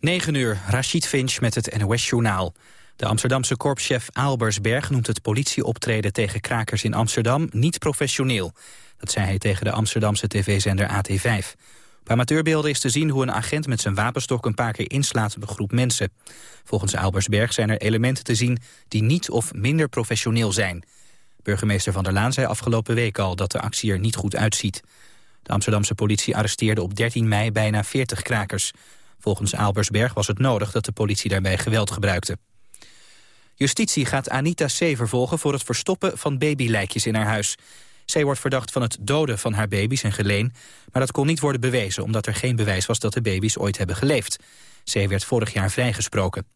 9 uur, Rashid Finch met het NOS-journaal. De Amsterdamse korpschef Aalbersberg noemt het politieoptreden tegen krakers in Amsterdam niet professioneel. Dat zei hij tegen de Amsterdamse tv-zender AT5. Op amateurbeelden is te zien hoe een agent met zijn wapenstok een paar keer inslaat op een groep mensen. Volgens Aalbersberg zijn er elementen te zien die niet of minder professioneel zijn. Burgemeester Van der Laan zei afgelopen week al dat de actie er niet goed uitziet. De Amsterdamse politie arresteerde op 13 mei bijna 40 krakers. Volgens Aalbersberg was het nodig dat de politie daarbij geweld gebruikte. Justitie gaat Anita C. vervolgen voor het verstoppen van babylijkjes in haar huis. Zij wordt verdacht van het doden van haar baby's en geleen... maar dat kon niet worden bewezen omdat er geen bewijs was dat de baby's ooit hebben geleefd. C. werd vorig jaar vrijgesproken.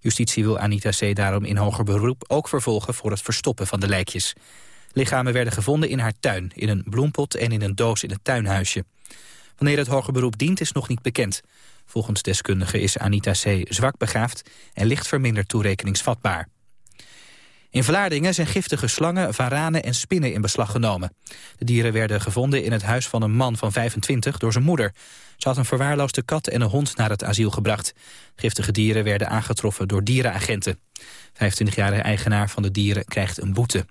Justitie wil Anita C. daarom in hoger beroep ook vervolgen voor het verstoppen van de lijkjes. Lichamen werden gevonden in haar tuin, in een bloempot en in een doos in het tuinhuisje. Wanneer het hoger beroep dient is nog niet bekend. Volgens deskundigen is Anita C. zwak begaafd en licht verminderd toerekeningsvatbaar. In Vlaardingen zijn giftige slangen, varanen en spinnen in beslag genomen. De dieren werden gevonden in het huis van een man van 25 door zijn moeder. Ze had een verwaarloosde kat en een hond naar het asiel gebracht. Giftige dieren werden aangetroffen door dierenagenten. 25-jarige eigenaar van de dieren krijgt een boete.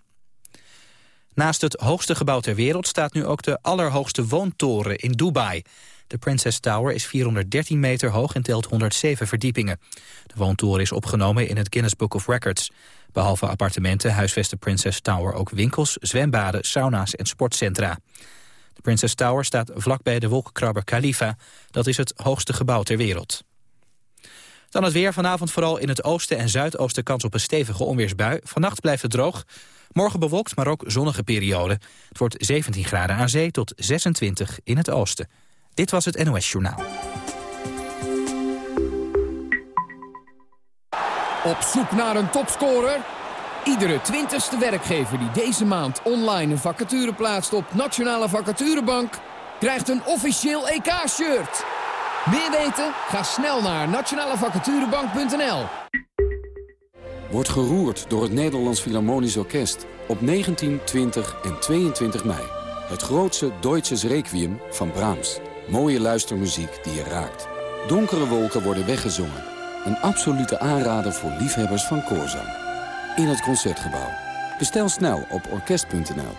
Naast het hoogste gebouw ter wereld staat nu ook de allerhoogste woontoren in Dubai. De Princess Tower is 413 meter hoog en telt 107 verdiepingen. De woontoren is opgenomen in het Guinness Book of Records. Behalve appartementen huisvest de Princess Tower ook winkels, zwembaden, sauna's en sportcentra. De Princess Tower staat vlakbij de wolkenkrabber Khalifa. Dat is het hoogste gebouw ter wereld. Dan het weer. Vanavond vooral in het oosten en zuidoosten kans op een stevige onweersbui. Vannacht blijft het droog. Morgen bewolkt, maar ook zonnige periode. Het wordt 17 graden aan zee tot 26 in het oosten. Dit was het NOS Journaal. Op zoek naar een topscorer? Iedere twintigste werkgever die deze maand online een vacature plaatst op Nationale Vacaturebank... krijgt een officieel EK-shirt. Meer weten? Ga snel naar nationalevacaturebank.nl. Wordt geroerd door het Nederlands Philharmonisch Orkest op 19, 20 en 22 mei. Het grootste Deutsches Requiem van Brahms. Mooie luistermuziek die je raakt. Donkere wolken worden weggezongen. Een absolute aanrader voor liefhebbers van koorzang. In het Concertgebouw. Bestel snel op orkest.nl.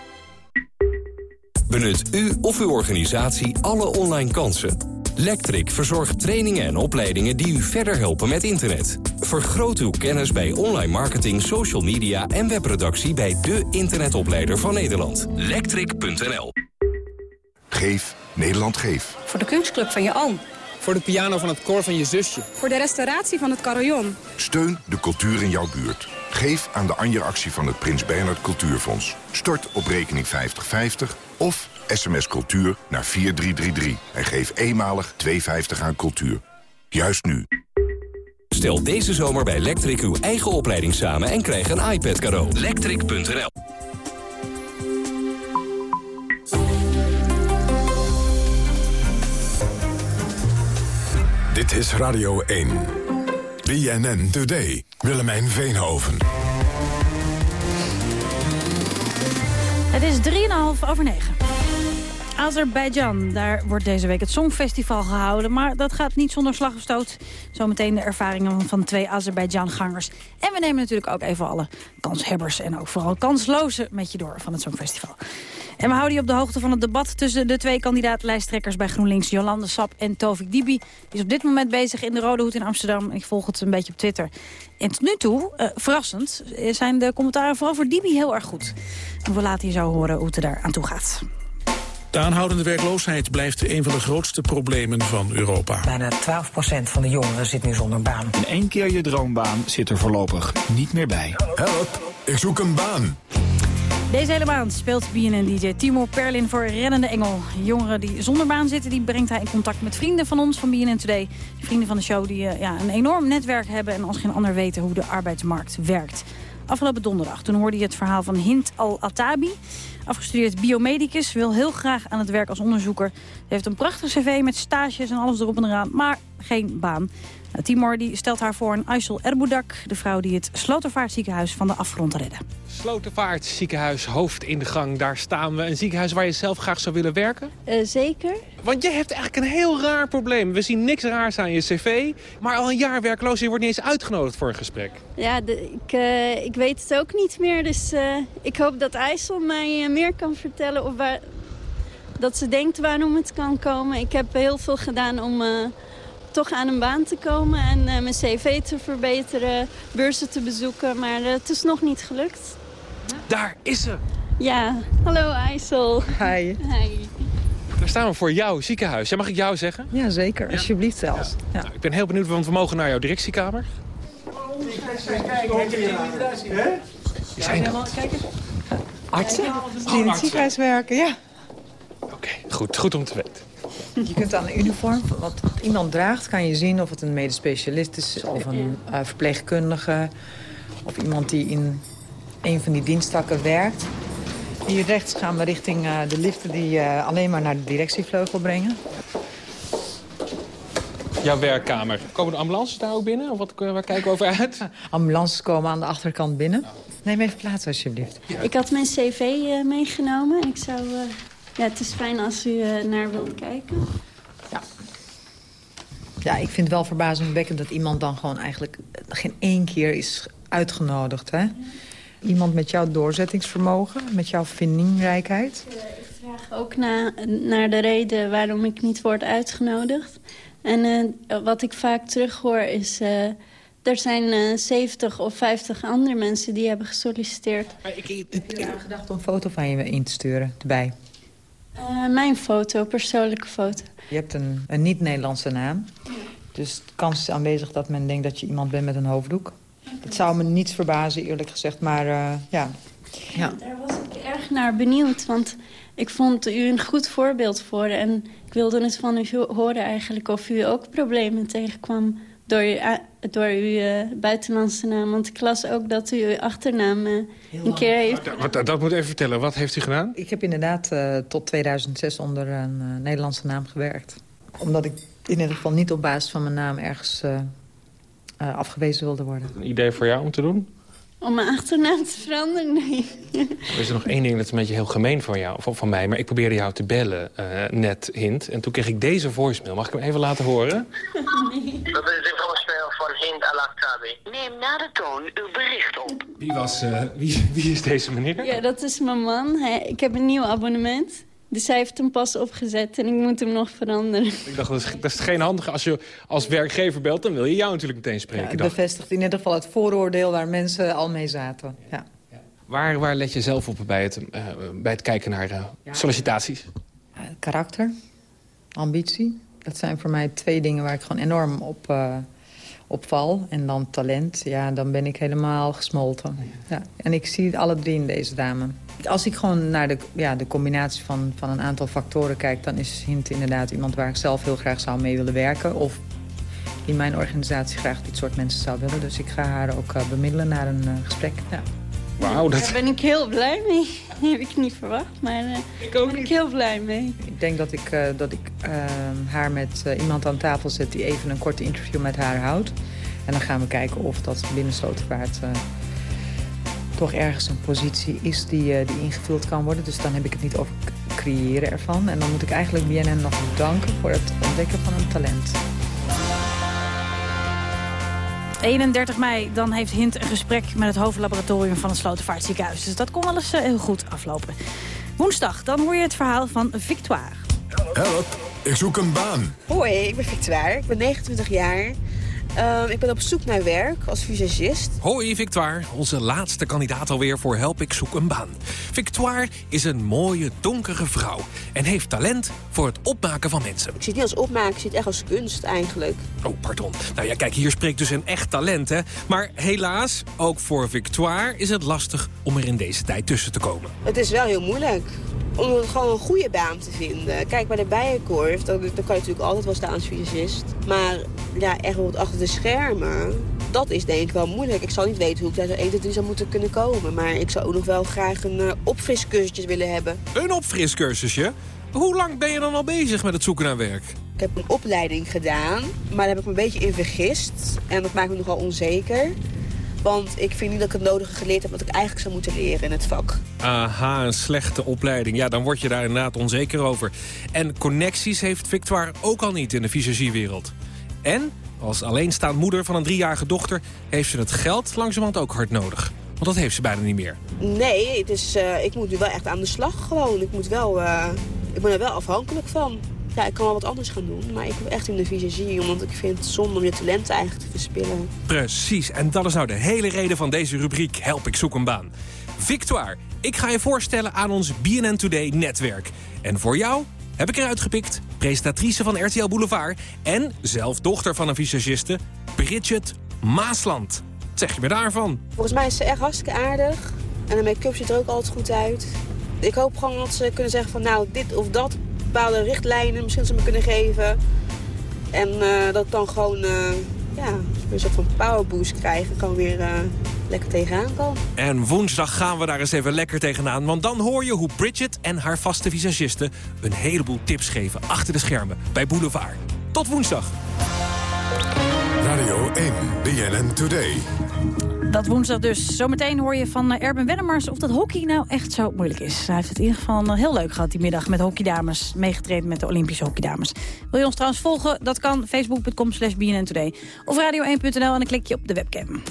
Benut u of uw organisatie alle online kansen. Lectric verzorgt trainingen en opleidingen die u verder helpen met internet. Vergroot uw kennis bij online marketing, social media en webproductie bij de internetopleider van Nederland. Lectric.nl Geef Nederland Geef. Voor de kunstclub van je oom. Voor de piano van het koor van je zusje. Voor de restauratie van het carillon. Steun de cultuur in jouw buurt. Geef aan de Anja-actie van het Prins Bernhard Cultuurfonds. Stort op rekening 5050 of sms cultuur naar 4333. En geef eenmalig 2,50 aan cultuur. Juist nu. Stel deze zomer bij Lectric uw eigen opleiding samen en krijg een iPad cadeau. Lectric.nl Dit is Radio 1. BNN Today. Willemijn Veenhoven. Het is 3,5 over 9. Azerbeidzjan, daar wordt deze week het Songfestival gehouden. Maar dat gaat niet zonder slag of stoot. Zometeen de ervaringen van twee Azerbeidzjan-gangers. En we nemen natuurlijk ook even alle kanshebbers en ook vooral kanslozen met je door van het Songfestival. En we houden je op de hoogte van het debat tussen de twee kandidaat-lijsttrekkers bij GroenLinks, Jolande Sap en Tovik Dibi. Die is op dit moment bezig in de Rode Hoed in Amsterdam. Ik volg het een beetje op Twitter. En tot nu toe, uh, verrassend, zijn de commentaren vooral voor Dibi heel erg goed. En we laten je zo horen hoe het er daar aan toe gaat. De aanhoudende werkloosheid blijft een van de grootste problemen van Europa. Bijna 12% van de jongeren zit nu zonder baan. In één keer je droombaan zit er voorlopig niet meer bij. Help, ik zoek een baan. Deze hele maand speelt BNN-dj Timo Perlin voor Reddende Engel. Jongeren die zonder baan zitten, die brengt hij in contact met vrienden van ons van BNN Today. Vrienden van de show die uh, ja, een enorm netwerk hebben en als geen ander weten hoe de arbeidsmarkt werkt. Afgelopen donderdag, toen hoorde je het verhaal van Hint Al-Atabi. Afgestudeerd biomedicus, wil heel graag aan het werk als onderzoeker. Ze heeft een prachtig cv met stages en alles erop en eraan. Maar geen baan. Nou, Timor die stelt haar voor een Aysel Erboudak... de vrouw die het Slotervaartziekenhuis van de afgrond redde. Slotervaartziekenhuis, hoofd in de gang, daar staan we. Een ziekenhuis waar je zelf graag zou willen werken? Uh, zeker. Want je hebt eigenlijk een heel raar probleem. We zien niks raars aan je cv, maar al een jaar werkloos... je wordt niet eens uitgenodigd voor een gesprek. Ja, de, ik, uh, ik weet het ook niet meer. Dus uh, ik hoop dat IJssel mij meer kan vertellen... Of waar, dat ze denkt waarom het kan komen. Ik heb heel veel gedaan om toch aan een baan te komen en uh, mijn cv te verbeteren, beurzen te bezoeken. Maar uh, het is nog niet gelukt. Daar is ze! Ja, hallo IJssel. Hi. Hi. Daar staan we voor jouw ziekenhuis. Ja, mag ik jou zeggen? Ja, zeker. Ja. Alsjeblieft zelfs. Ja. Nou, ik ben heel benieuwd, want we mogen naar jouw directiekamer. Wie zijn dat? Artsen die in het ziekenhuis werken, ja. Oké, okay, goed, goed om te weten. Je kunt aan de uniform, wat iemand draagt, kan je zien of het een medisch specialist is... of een uh, verpleegkundige, of iemand die in een van die diensttakken werkt. Hier rechts gaan we richting uh, de liften die uh, alleen maar naar de directievleugel brengen. Jouw werkkamer. Komen de ambulances daar ook binnen? Of wat, waar kijken we over uit? Ambulances komen aan de achterkant binnen. Neem even plaats alsjeblieft. Ik had mijn cv uh, meegenomen en ik zou... Ja, het is fijn als u uh, naar wilt kijken. Ja. Ja, ik vind het wel verbazingwekkend dat iemand dan gewoon eigenlijk geen één keer is uitgenodigd. Hè? Iemand met jouw doorzettingsvermogen, met jouw vindingrijkheid. Ik vraag ook na, naar de reden waarom ik niet word uitgenodigd. En uh, wat ik vaak terughoor is... Uh, er zijn uh, 70 of 50 andere mensen die hebben gesolliciteerd. Ik, ik, ik, ik heb gedacht om een foto van je in te sturen, erbij. Uh, mijn foto, persoonlijke foto. Je hebt een, een niet-Nederlandse naam. Dus de kans is aanwezig dat men denkt dat je iemand bent met een hoofddoek. Dat zou me niets verbazen, eerlijk gezegd, maar uh, ja. ja. Daar was ik erg naar benieuwd, want ik vond u een goed voorbeeld voor. En ik wilde eens van u horen eigenlijk of u ook problemen tegenkwam door uw, door uw uh, buitenlandse naam. Want ik las ook dat u uw achternaam uh, een keer heeft... Dat, dat, dat, moet even vertellen. Wat heeft u gedaan? Ik heb inderdaad uh, tot 2006 onder een Nederlandse naam gewerkt. Omdat ik in ieder geval niet op basis van mijn naam ergens afgewezen wilde worden. Een idee voor jou om te doen? Om mijn achternaam te veranderen? Nee. Er is er nog één ding dat is een beetje heel gemeen van jou, van, van mij. Maar ik probeerde jou te bellen, uh, net, Hint. En toen kreeg ik deze voicemail. Mag ik hem even laten horen? Nee. Dat is de voicemail van Hint Alaktabi. Neem na de toon uw bericht op. Wie, was, uh, wie, wie is deze meneer? Ja, dat is mijn man. Hij, ik heb een nieuw abonnement. Dus hij heeft hem pas opgezet en ik moet hem nog veranderen. Ik dacht, dat is, dat is geen handige. Als je als werkgever belt, dan wil je jou natuurlijk meteen spreken. Ja, het bevestigt in ieder geval het vooroordeel waar mensen al mee zaten. Ja. Ja. Waar, waar let je zelf op bij het, uh, bij het kijken naar uh, sollicitaties? karakter, ambitie. Dat zijn voor mij twee dingen waar ik gewoon enorm op, uh, op val. En dan talent, ja, dan ben ik helemaal gesmolten. Ja. En ik zie alle drie in deze dame. Als ik gewoon naar de, ja, de combinatie van, van een aantal factoren kijk... dan is Hint inderdaad iemand waar ik zelf heel graag zou mee willen werken. Of in mijn organisatie graag dit soort mensen zou willen. Dus ik ga haar ook uh, bemiddelen naar een uh, gesprek. Ja. Wauw, dat... Daar ben ik heel blij mee. Die heb ik niet verwacht, maar uh, ik ook ben niet. ik heel blij mee. Ik denk dat ik, uh, dat ik uh, haar met iemand aan tafel zet... die even een korte interview met haar houdt. En dan gaan we kijken of dat binnen Slotervaart toch ergens een positie is die, die ingevuld kan worden. Dus dan heb ik het niet over creëren ervan. En dan moet ik eigenlijk BNN nog bedanken voor het ontdekken van een talent. 31 mei, dan heeft Hint een gesprek met het hoofdlaboratorium van het Slotervaartziekenhuis. Dus dat kon wel eens uh, heel goed aflopen. Woensdag, dan hoor je het verhaal van Victoire. Help, ik zoek een baan. Hoi, ik ben Victoire, ik ben 29 jaar. Uh, ik ben op zoek naar werk als visagist. Hoi Victoire, onze laatste kandidaat alweer voor Help ik zoek een baan. Victoire is een mooie, donkere vrouw en heeft talent voor het opmaken van mensen. Ik zie het niet als opmaken, ik zie het echt als kunst eigenlijk. Oh, pardon. Nou ja, kijk, hier spreekt dus een echt talent, hè. Maar helaas, ook voor Victoire is het lastig om er in deze tijd tussen te komen. Het is wel heel moeilijk om gewoon een goede baan te vinden. Kijk, bij de Bijenkorf, dan, dan kan je natuurlijk altijd wel staan als visagist. Maar ja, echt bijvoorbeeld achter de schermen, dat is denk ik wel moeilijk. Ik zal niet weten hoe ik daar zo 1, 2, 3 zou moeten kunnen komen. Maar ik zou ook nog wel graag een uh, opfriscursusje willen hebben. Een opfriscursusje? Hoe lang ben je dan al bezig met het zoeken naar werk? Ik heb een opleiding gedaan, maar daar heb ik me een beetje in vergist. En dat maakt me nogal onzeker. Want ik vind niet dat ik het nodige geleerd heb wat ik eigenlijk zou moeten leren in het vak. Aha, een slechte opleiding. Ja, dan word je daar inderdaad onzeker over. En connecties heeft Victoire ook al niet in de visagiewereld. En als alleenstaand moeder van een driejarige dochter... heeft ze het geld langzamerhand ook hard nodig. Want dat heeft ze bijna niet meer. Nee, dus, uh, ik moet nu wel echt aan de slag gewoon. Ik, moet wel, uh, ik ben er wel afhankelijk van. Ja, ik kan wel wat anders gaan doen, maar ik wil echt in de visagie. Want ik vind het zonde om je talent eigenlijk te verspillen. Precies, en dat is nou de hele reden van deze rubriek Help, ik zoek een baan. Victoire, ik ga je voorstellen aan ons BNN Today netwerk. En voor jou heb ik eruit gepikt presentatrice van RTL Boulevard... en zelf dochter van een visagiste, Bridget Maasland. Wat zeg je me daarvan? Volgens mij is ze echt hartstikke aardig. En de make-up ziet er ook altijd goed uit. Ik hoop gewoon dat ze kunnen zeggen van nou, dit of dat, bepaalde richtlijnen misschien ze me kunnen geven. En uh, dat dan gewoon, uh, ja, een soort van powerboost krijgen. Gewoon weer uh, lekker tegenaan kan. En woensdag gaan we daar eens even lekker tegenaan. Want dan hoor je hoe Bridget en haar vaste visagiste... een heleboel tips geven achter de schermen bij Boulevard. Tot woensdag. Radio 1, BNN Today. Dat woensdag dus. Zometeen hoor je van Erben Wennemars of dat hockey nou echt zo moeilijk is. Hij heeft het in ieder geval heel leuk gehad die middag met hockeydames. Meegetraind met de Olympische hockeydames. Wil je ons trouwens volgen? Dat kan facebook.com slash Today. Of radio1.nl en dan klik je op de webcam.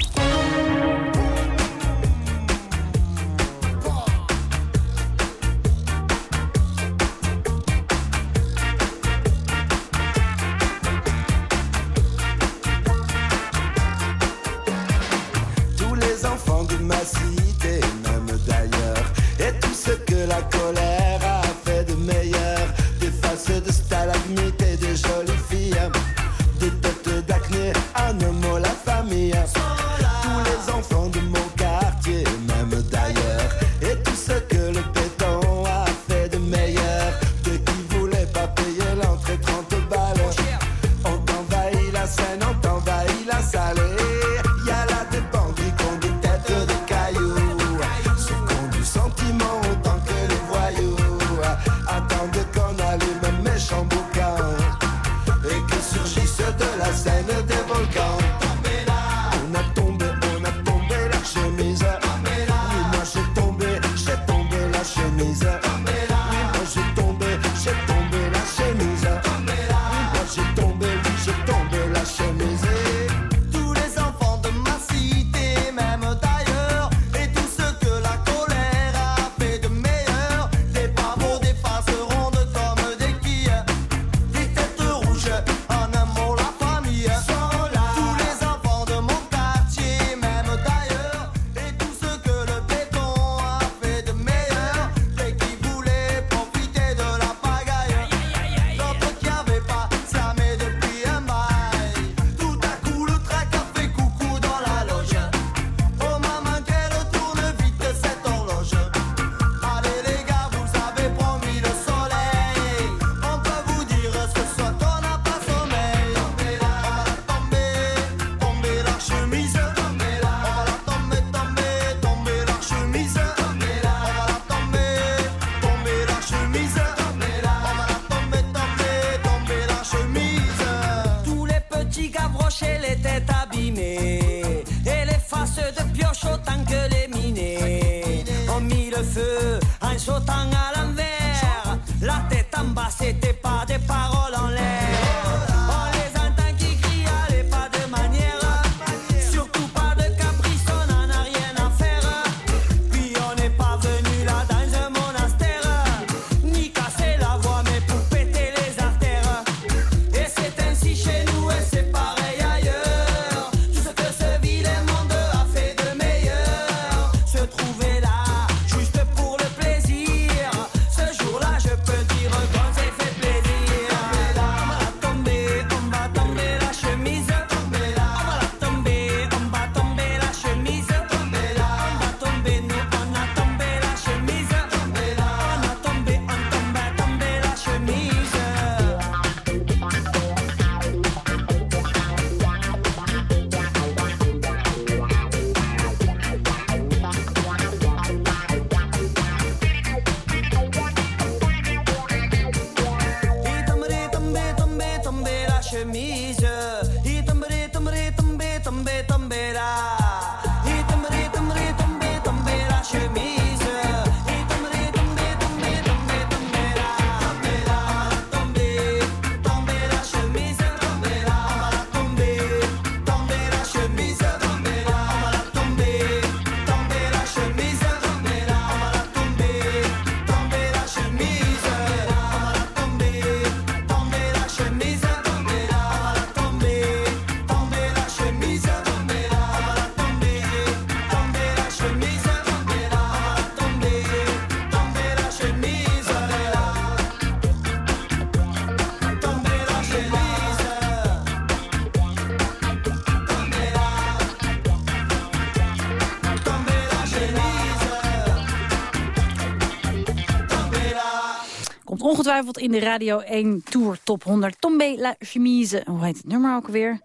Ongetwijfeld in de Radio 1 Tour Top 100. Tombe la chemise. Hoe heet het nummer ook weer?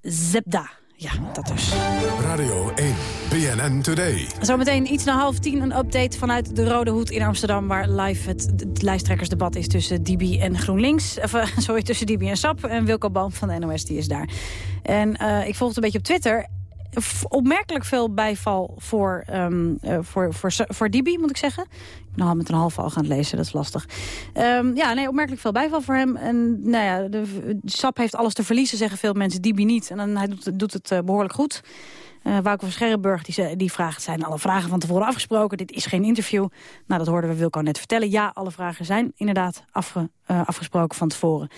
Zebda. Ja, dat dus. Radio 1, BNN Today. Zometeen iets na half tien een update vanuit de Rode Hoed in Amsterdam... waar live het, het lijsttrekkersdebat is tussen Dibi en GroenLinks. Of, uh, sorry, tussen Dibi en Sap. En Wilco Boom van de NOS, die is daar. En uh, ik volg het een beetje op Twitter opmerkelijk veel bijval voor, um, uh, voor, voor, voor Dibi, moet ik zeggen. Al met een halve al gaan lezen, dat is lastig. Um, ja, nee, opmerkelijk veel bijval voor hem. En nou ja, de, SAP heeft alles te verliezen, zeggen veel mensen. Dibi niet. En dan, hij doet, doet het uh, behoorlijk goed. Uh, van Scherrenburg die, die vraagt, zijn alle vragen van tevoren afgesproken? Dit is geen interview. Nou, dat hoorden we Wilco net vertellen. Ja, alle vragen zijn inderdaad uh, afgesproken van tevoren.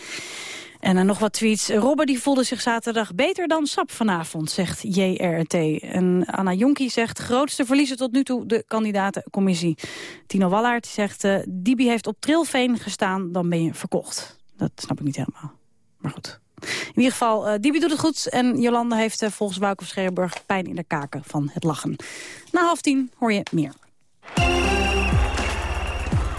En nog wat tweets. Robben die voelde zich zaterdag beter dan Sap vanavond, zegt JRT. En Anna Jonkie zegt, grootste verliezer tot nu toe de kandidatencommissie. Tino Wallaert zegt, uh, Dibi heeft op Trilveen gestaan, dan ben je verkocht. Dat snap ik niet helemaal. Maar goed. In ieder geval, uh, Dibi doet het goed. En Jolanda heeft uh, volgens Wouter Scherrenburg pijn in de kaken van het lachen. Na half tien hoor je meer.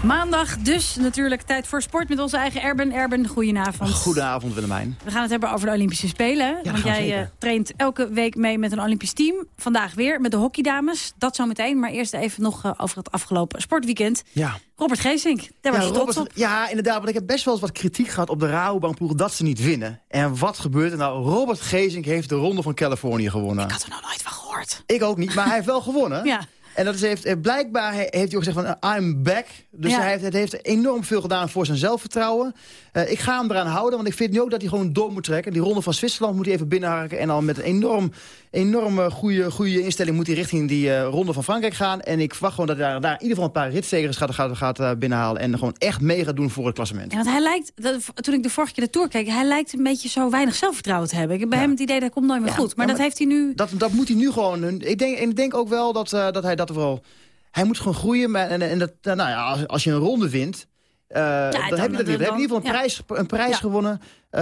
Maandag dus natuurlijk tijd voor sport met onze eigen Erben. Erben, goedenavond. Goedenavond Willemijn. We gaan het hebben over de Olympische Spelen. Ja, want jij uh, traint elke week mee met een Olympisch team. Vandaag weer met de hockeydames. Dat zometeen. Maar eerst even nog uh, over het afgelopen sportweekend. Ja. Robert Geesink, daar was je trots op. Ja, inderdaad. Want ik heb best wel eens wat kritiek gehad op de Rabobankploeg dat ze niet winnen. En wat gebeurt er nou? Robert Geesink heeft de Ronde van Californië gewonnen. Ik had er nog nooit van gehoord. Ik ook niet, maar hij heeft wel gewonnen. Ja. En dat is, heeft, blijkbaar heeft hij ook gezegd van I'm back. Dus hij heeft, het heeft enorm veel gedaan voor zijn zelfvertrouwen. Uh, ik ga hem eraan houden, want ik vind nu ook dat hij gewoon door moet trekken. Die ronde van Zwitserland moet hij even binnenharken. En dan met een enorm, enorme goede, goede instelling moet hij richting die uh, ronde van Frankrijk gaan. En ik verwacht gewoon dat hij daar, daar in ieder geval een paar ritstegers gaat, gaat, gaat binnenhalen. En gewoon echt mee gaat doen voor het klassement. Ja, want hij lijkt, dat, toen ik de vorige keer de Tour keek... hij lijkt een beetje zo weinig zelfvertrouwen te hebben. Ik heb bij Ja. hem het idee dat komt nooit meer Ja, goed. Maar ja, dat maar- heeft hij nu... Dat, dat moet hij nu gewoon. Ik denk, en ik denk ook wel dat, uh, dat hij dat wel. Hij moet gewoon groeien. Maar, en, en dat, nou ja, als, als je een ronde wint. Uh, dan, dan- heb je dat dan- weer. Dan heb je in ieder geval een ja. prijs, een prijs Ja. gewonnen. Uh,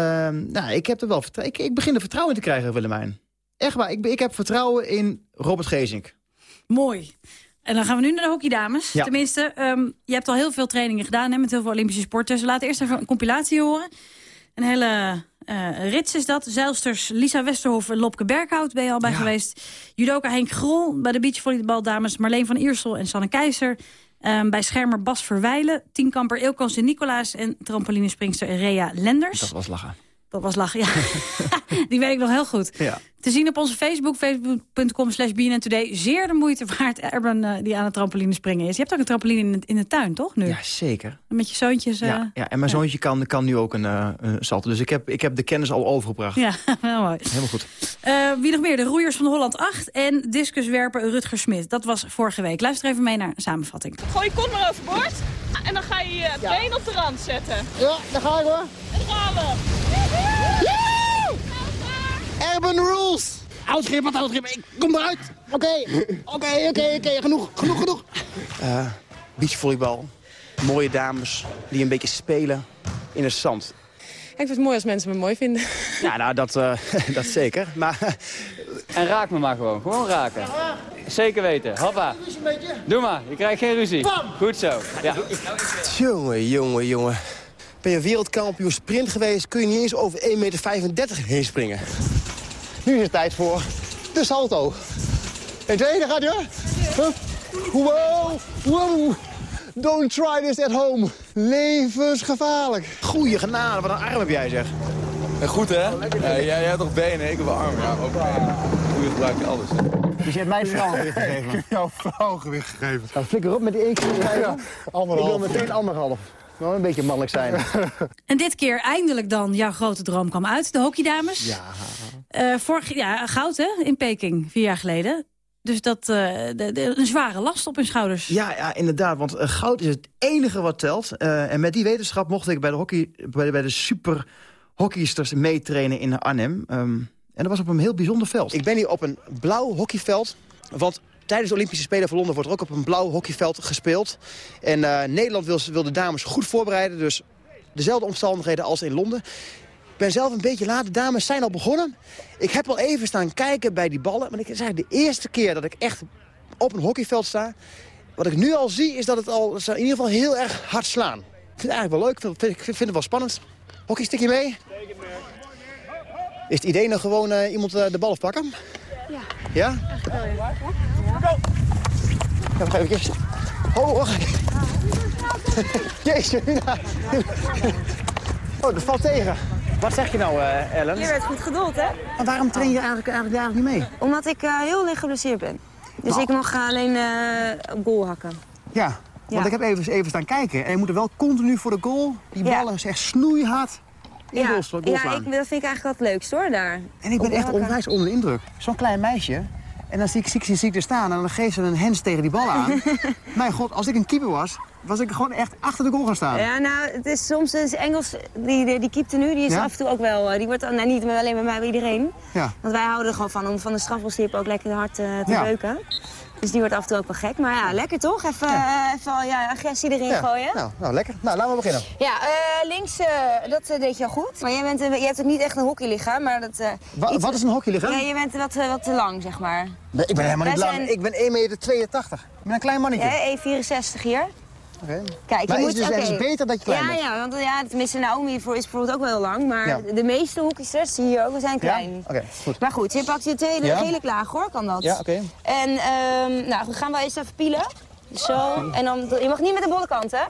nou, ik heb er wel. Ik, ik begin er vertrouwen in te krijgen, Willemijn. Echt waar. Ik, ik heb vertrouwen in Robert Gezink. Mooi. En dan gaan we nu naar de hockeydames. Ja. Tenminste, um, je hebt al heel veel trainingen gedaan hè, met heel veel Olympische sporten. Dus we laten eerst even een compilatie horen. Een hele uh, rits is dat. Zeilsters Lisa Westerhof en Lopke Berghout ben je al bij Ja. geweest. Judoka Henk Grol bij de beachvolleybaldames. Marleen van Iersel en Sanne Keizer. Um, bij schermer Bas Verwijlen. Tienkamper Ilko Sint-Nicolaas. En trampolinespringster Rea Lenders. Dat was lachen. Dat was lachen, ja. Die weet ik nog heel goed. Ja. Te zien op onze Facebook, facebook.com slash Today. Zeer de moeite waard, Erben, uh, die aan het trampoline springen is. Je hebt ook een trampoline in, in de tuin, toch, nu? Ja, zeker. Met je zoontjes. Uh, ja, ja, en mijn zoontje kan, kan nu ook een, uh, een salto. Dus ik heb, ik heb de kennis al overgebracht. Ja, heel mooi. Helemaal goed. Uh, wie nog meer? De roeiers van de Holland 8 en discuswerper Rutger Smit. Dat was vorige week. Luister even mee naar een samenvatting. Gooi je kont maar overboord en dan ga je je ja. been op de rand zetten. Ja, daar ga ik hoor. En dan gaan we. Urban rules. Oudschip, wat oudschip. Ik kom eruit. Oké, oké, oké, oké. Genoeg, genoeg, genoeg. Uh, beachvolleybal. Mooie dames die een beetje spelen in het zand. Ik vind het mooi als mensen me mooi vinden. Ja, nou, dat, uh, dat zeker. Maar... En raak me maar gewoon. Gewoon raken. Zeker weten. Hoppa. Doe maar. Je krijgt geen ruzie. Bam. Goed zo. Ja. Jongen, jongen, jongen. Ben je wereldkampioen sprint geweest, kun je niet eens over 1,35 meter heen springen. Nu is het tijd voor de salto. En twee, daar gaat hij hoor. Wow, wow. Don't try this at home. Levensgevaarlijk. Goeie genade, wat een arm heb jij zeg. Goed hè? Ja, jij, jij hebt toch benen, ik heb een arm. Ja, ook benen. Goeie gebruik je alles. Hè? Dus je hebt mij vrouwengewicht gegeven? Ik heb jou vrouwengewicht gegeven. Nou, flikker op met die 1 kilo. Ja, anderhalf. Ik wil meteen anderhalf. Nou, een beetje mannelijk zijn. En dit keer eindelijk dan jouw grote droom kwam uit. De hockeydames. Ja. Uh, vorig ja, goud hè, in Peking, vier jaar geleden. Dus dat uh, de, de, een zware last op hun schouders. Ja, ja inderdaad. Want uh, goud is het enige wat telt. Uh, en met die wetenschap mocht ik bij de, hockey, bij, bij de super hockeysters meetrainen in Arnhem. Um, en dat was op een heel bijzonder veld. Ik ben hier op een blauw hockeyveld. Want tijdens de Olympische Spelen van Londen wordt er ook op een blauw hockeyveld gespeeld. En uh, Nederland wil, wil de dames goed voorbereiden. Dus dezelfde omstandigheden als in Londen. Ik ben zelf een beetje laat. De dames zijn al begonnen. Ik heb al even staan kijken bij die ballen. Maar het is eigenlijk de eerste keer dat ik echt op een hockeyveld sta. Wat ik nu al zie is dat het al in ieder geval heel erg hard slaan. vind het eigenlijk wel leuk. Ik vind, het wel spannend. Hockey, stik je mee? Is het idee nou gewoon eh, iemand eh, de bal afpakken? Ja. Ja? Eigenlijk wel, ja. Ja, we gaan even... Oh, wacht. Jezus. Oh, dat valt tegen. Wat zeg je nou, eh, Ellen? Je werd goed geduld, hè? En waarom train je eigenlijk, eigenlijk, eigenlijk niet mee? Omdat ik eh, heel licht geblesseerd ben. Dus Nou. ik mag alleen eh, op goal hakken. Ja, want Ja. ik heb even, even staan kijken. En je moet er wel continu voor de goal... Die Ja. ballen is echt snoeihard in ja, goal, goal ja ik, dat vind ik eigenlijk wat leukst, hoor, daar. En ik ben Op echt onwijs onder de indruk. Zo'n klein meisje. En dan zie ik, zie, ik, zie ik er staan en dan geeft ze een hens tegen die bal aan. Mijn god, als ik een keeper was, was ik gewoon echt achter de goal gaan staan. Ja, nou, het is soms is Engels, die, die, die nu, die is Ja? af en toe ook wel, eh, die wordt, nou, niet alleen bij mij, bij iedereen. Ja. Want wij houden er gewoon van om van de strafbalstip ook lekker hard eh, te Ja. Dus die wordt af en toe ook wel gek. Maar ja, lekker toch? Even, eh, even ja, agressie erin Ja, gooien. Nou, nou, lekker. Nou, laten we beginnen. Ja, eh, links, eh, dat deed je al goed. Maar jij, bent, een- je hebt ook niet echt een hockeylichaam, maar dat... Wa- iets- wat is een hockeylichaam? Ja, je bent wat, wat te lang, zeg maar. Nee, ik ben helemaal niet lang. zijn- Ik ben 1,82 meter. Ik ben een klein mannetje. Ja, E64 hier. Oké. Kijk, Maar je is moet, dus ergens beter dat je klein ja, bent? Ja, want ja, tenminste Naomi voor- is bijvoorbeeld ook wel heel lang. Maar Ja. de meeste hockeysters, zie je hier ook, we zijn klein. Oké, goed. Maar goed, je pakt je hele, Ja. gele klaag hoor, kan dat. Ja, oké. En um, nou, we gaan wel eens even pielen. Zo. En dan, je mag niet met de bolle kant, hè?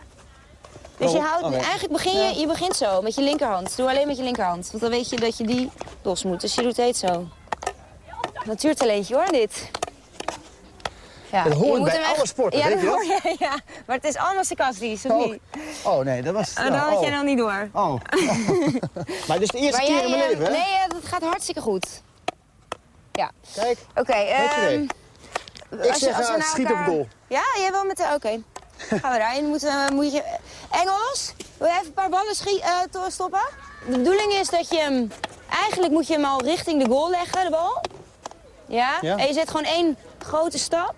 Dus je Oh, houdt, oké. eigenlijk begin je, je begint zo, met je linkerhand. Doe alleen met je linkerhand, want dan weet je dat je die los moet. Dus je doet het zo. Natuurtalentje hoor, dit. Ja, Dat hoort je moet bij echt- alle sporten, ja, weet je dat hoor je, ja. Maar het is allemaal sarcastisch, of Oh, niet? Oh nee, dat was... Oh, ja, dat had oh. jij nog niet door. Oh. maar dit is de eerste Maar keer jij, in mijn eh, leven, hè? Nee, eh, dat gaat hartstikke goed. Ja. Kijk. Oké, Huppakee. ehm, Ik als je- zeg, als we eh, schiet op elkaar- goal. Ja, jij wel met de... Oké. Gaan we daarin. Moet, eh, moet je... Engels, wil je even een paar ballen stoppen? De bedoeling is dat je hem... Eigenlijk moet je hem al richting de goal leggen, de bal. Ja? Ja. En je zet gewoon één grote stap.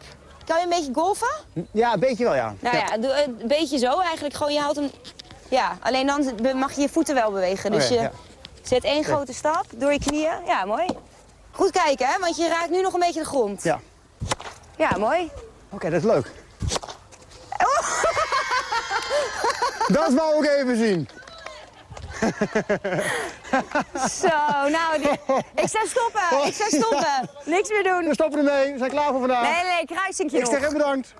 Kan je een beetje golfen? Ja, een beetje wel, ja. Nou ja, eh, een beetje zo eigenlijk. Gewoon, je houdt hem... Ja, alleen dan mag je je voeten wel bewegen. Dus Oké, je ja. zet één grote stap door je knieën. Ja, mooi. Goed kijken, hè? Want je raakt nu nog een beetje de grond. Ja. Ja, mooi. Oké, dat is leuk. dat wou ik even zien. Zo, nou, die- ik zou stoppen. Ik zou stoppen. Niks meer doen. We stoppen ermee. We zijn klaar voor vandaag. Nee, nee, nee, kruisingje Ik zeg even bedankt.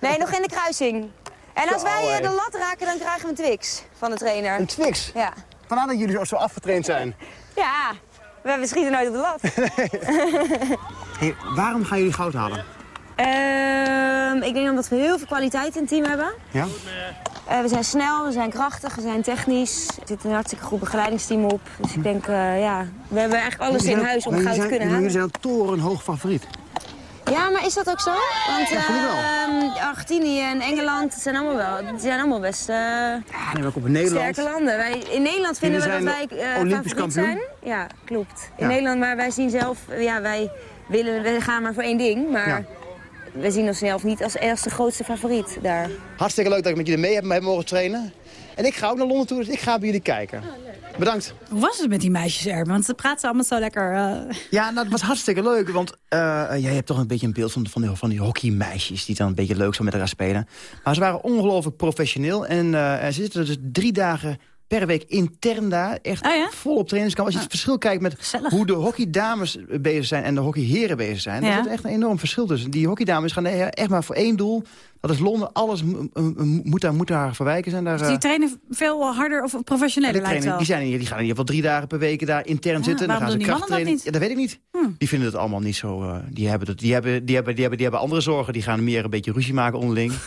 Nee, nog in de kruising. En als wij eh, de lat raken, dan krijgen we een Twix van de trainer. Een Twix? Ja. Vandaar dat jullie zo- zo afgetraind zijn. Ja, we schieten nooit op de lat. Hey, waarom gaan jullie goud halen? Ehm, ik denk omdat we heel veel kwaliteit in het team hebben. Ja? Eh, we zijn snel, we zijn krachtig, we zijn technisch. Er zit een hartstikke goed begeleidingsteam op. Dus ik denk, eh, ja, we hebben eigenlijk alles in huis om goud te kunnen halen. Jullie zijn een torenhoog favoriet. Ja, maar is dat ook zo? Want Ja, ehm, Argentinië en Engeland zijn allemaal wel, die zijn allemaal best eh, Ja, ook op Nederland. sterke landen. Wij, in Nederland vinden we dat wij eh, Olympisch kampioen? zijn. Ja, klopt. In Ja. Nederland, maar wij zien zelf, ja, wij willen, we gaan maar voor één ding. Maar. We zien onszelf niet als, als de grootste favoriet daar. Hartstikke leuk dat ik met jullie mee heb, heb mogen trainen. En ik ga ook naar Londen toe, dus ik ga bij jullie kijken. Bedankt. Hoe was het met die meisjes, Erben? Want ze praten allemaal zo lekker... eh, Ja, nou, het was hartstikke leuk. Want eh, jij hebt toch een beetje een beeld van, van, die, van die hockeymeisjes... die dan een beetje leuk zo met elkaar spelen. Maar ze waren ongelooflijk professioneel. En eh, ze zitten dus drie dagen per week intern daar. Echt ja? vol op trainingskamp. Als je het verschil kijkt met hoe de hockeydames bezig zijn... en de hockeyheren bezig zijn... Ja. er zit echt een enorm verschil tussen. Die hockeydames gaan echt maar voor één doel. Dat is Londen. Alles moet daar, moet daar verwijken zijn. Daar, dus die eh, trainen veel harder of professioneler, lijkt trainen, wel. die, zijn, die gaan in ieder geval drie dagen per week daar intern Ja, zitten. Dan gaan ze mannen dat. Ja, dat weet ik niet. Hm. Die vinden het allemaal niet zo... eh, die, hebben het, die, hebben, die, hebben, die, hebben, die hebben andere zorgen. Die gaan meer een beetje ruzie maken onderling.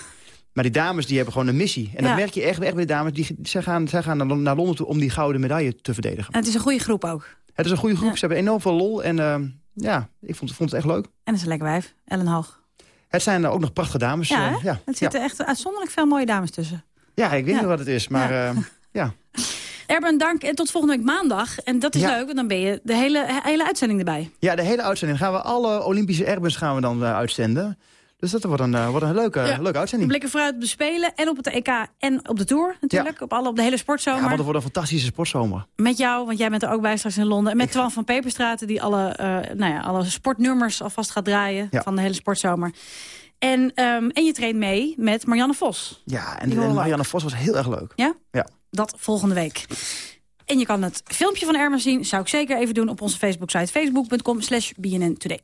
Maar die dames die hebben gewoon een missie. En Ja. dat merk je echt, echt bij de dames. Die, zij gaan, zij gaan naar, naar Londen toe om die gouden medaille te verdedigen. En het is een goede groep ook. Het is een goede groep. Ze hebben enorm veel lol. En eh, ja, ik vond, vond het echt leuk. En dat is een lekker wijf. Ellen Hoog. Het zijn eh, ook nog prachtige dames. Ja, eh, ja. het zitten echt uitzonderlijk veel mooie dames tussen. ja, ik weet niet wat het is. Maar ja. ja. Erben, dank en tot volgende week maandag. En dat is Ja. leuk, want dan ben je de hele, hele uitzending erbij. Ja, de hele uitzending gaan we alle Olympische Erbens gaan we dan eh, uitzenden. Dus dat wordt een, eh, wordt een leuke, Ja. leuke We uitzending. blikken vooruit op de Spelen en op het EK en op de Tour natuurlijk. Op, alle, op de hele Ja, sportzomer. want het wordt een fantastische sportzomer. Met jou, want jij bent er ook bij straks in Londen. En met Twan van Peperstraten, die alle, eh, nou ja, alle sportnummers alvast gaat draaien Ja. van de hele sportzomer. En, ehm, en je traint mee met Marianne Vos. Ja, en, Marianne Vos was heel erg leuk. Ja? Ja. Dat volgende week. En je kan het filmpje van Erma zien, zou ik zeker even doen... op onze Facebook-site facebook.com slash BNN Today.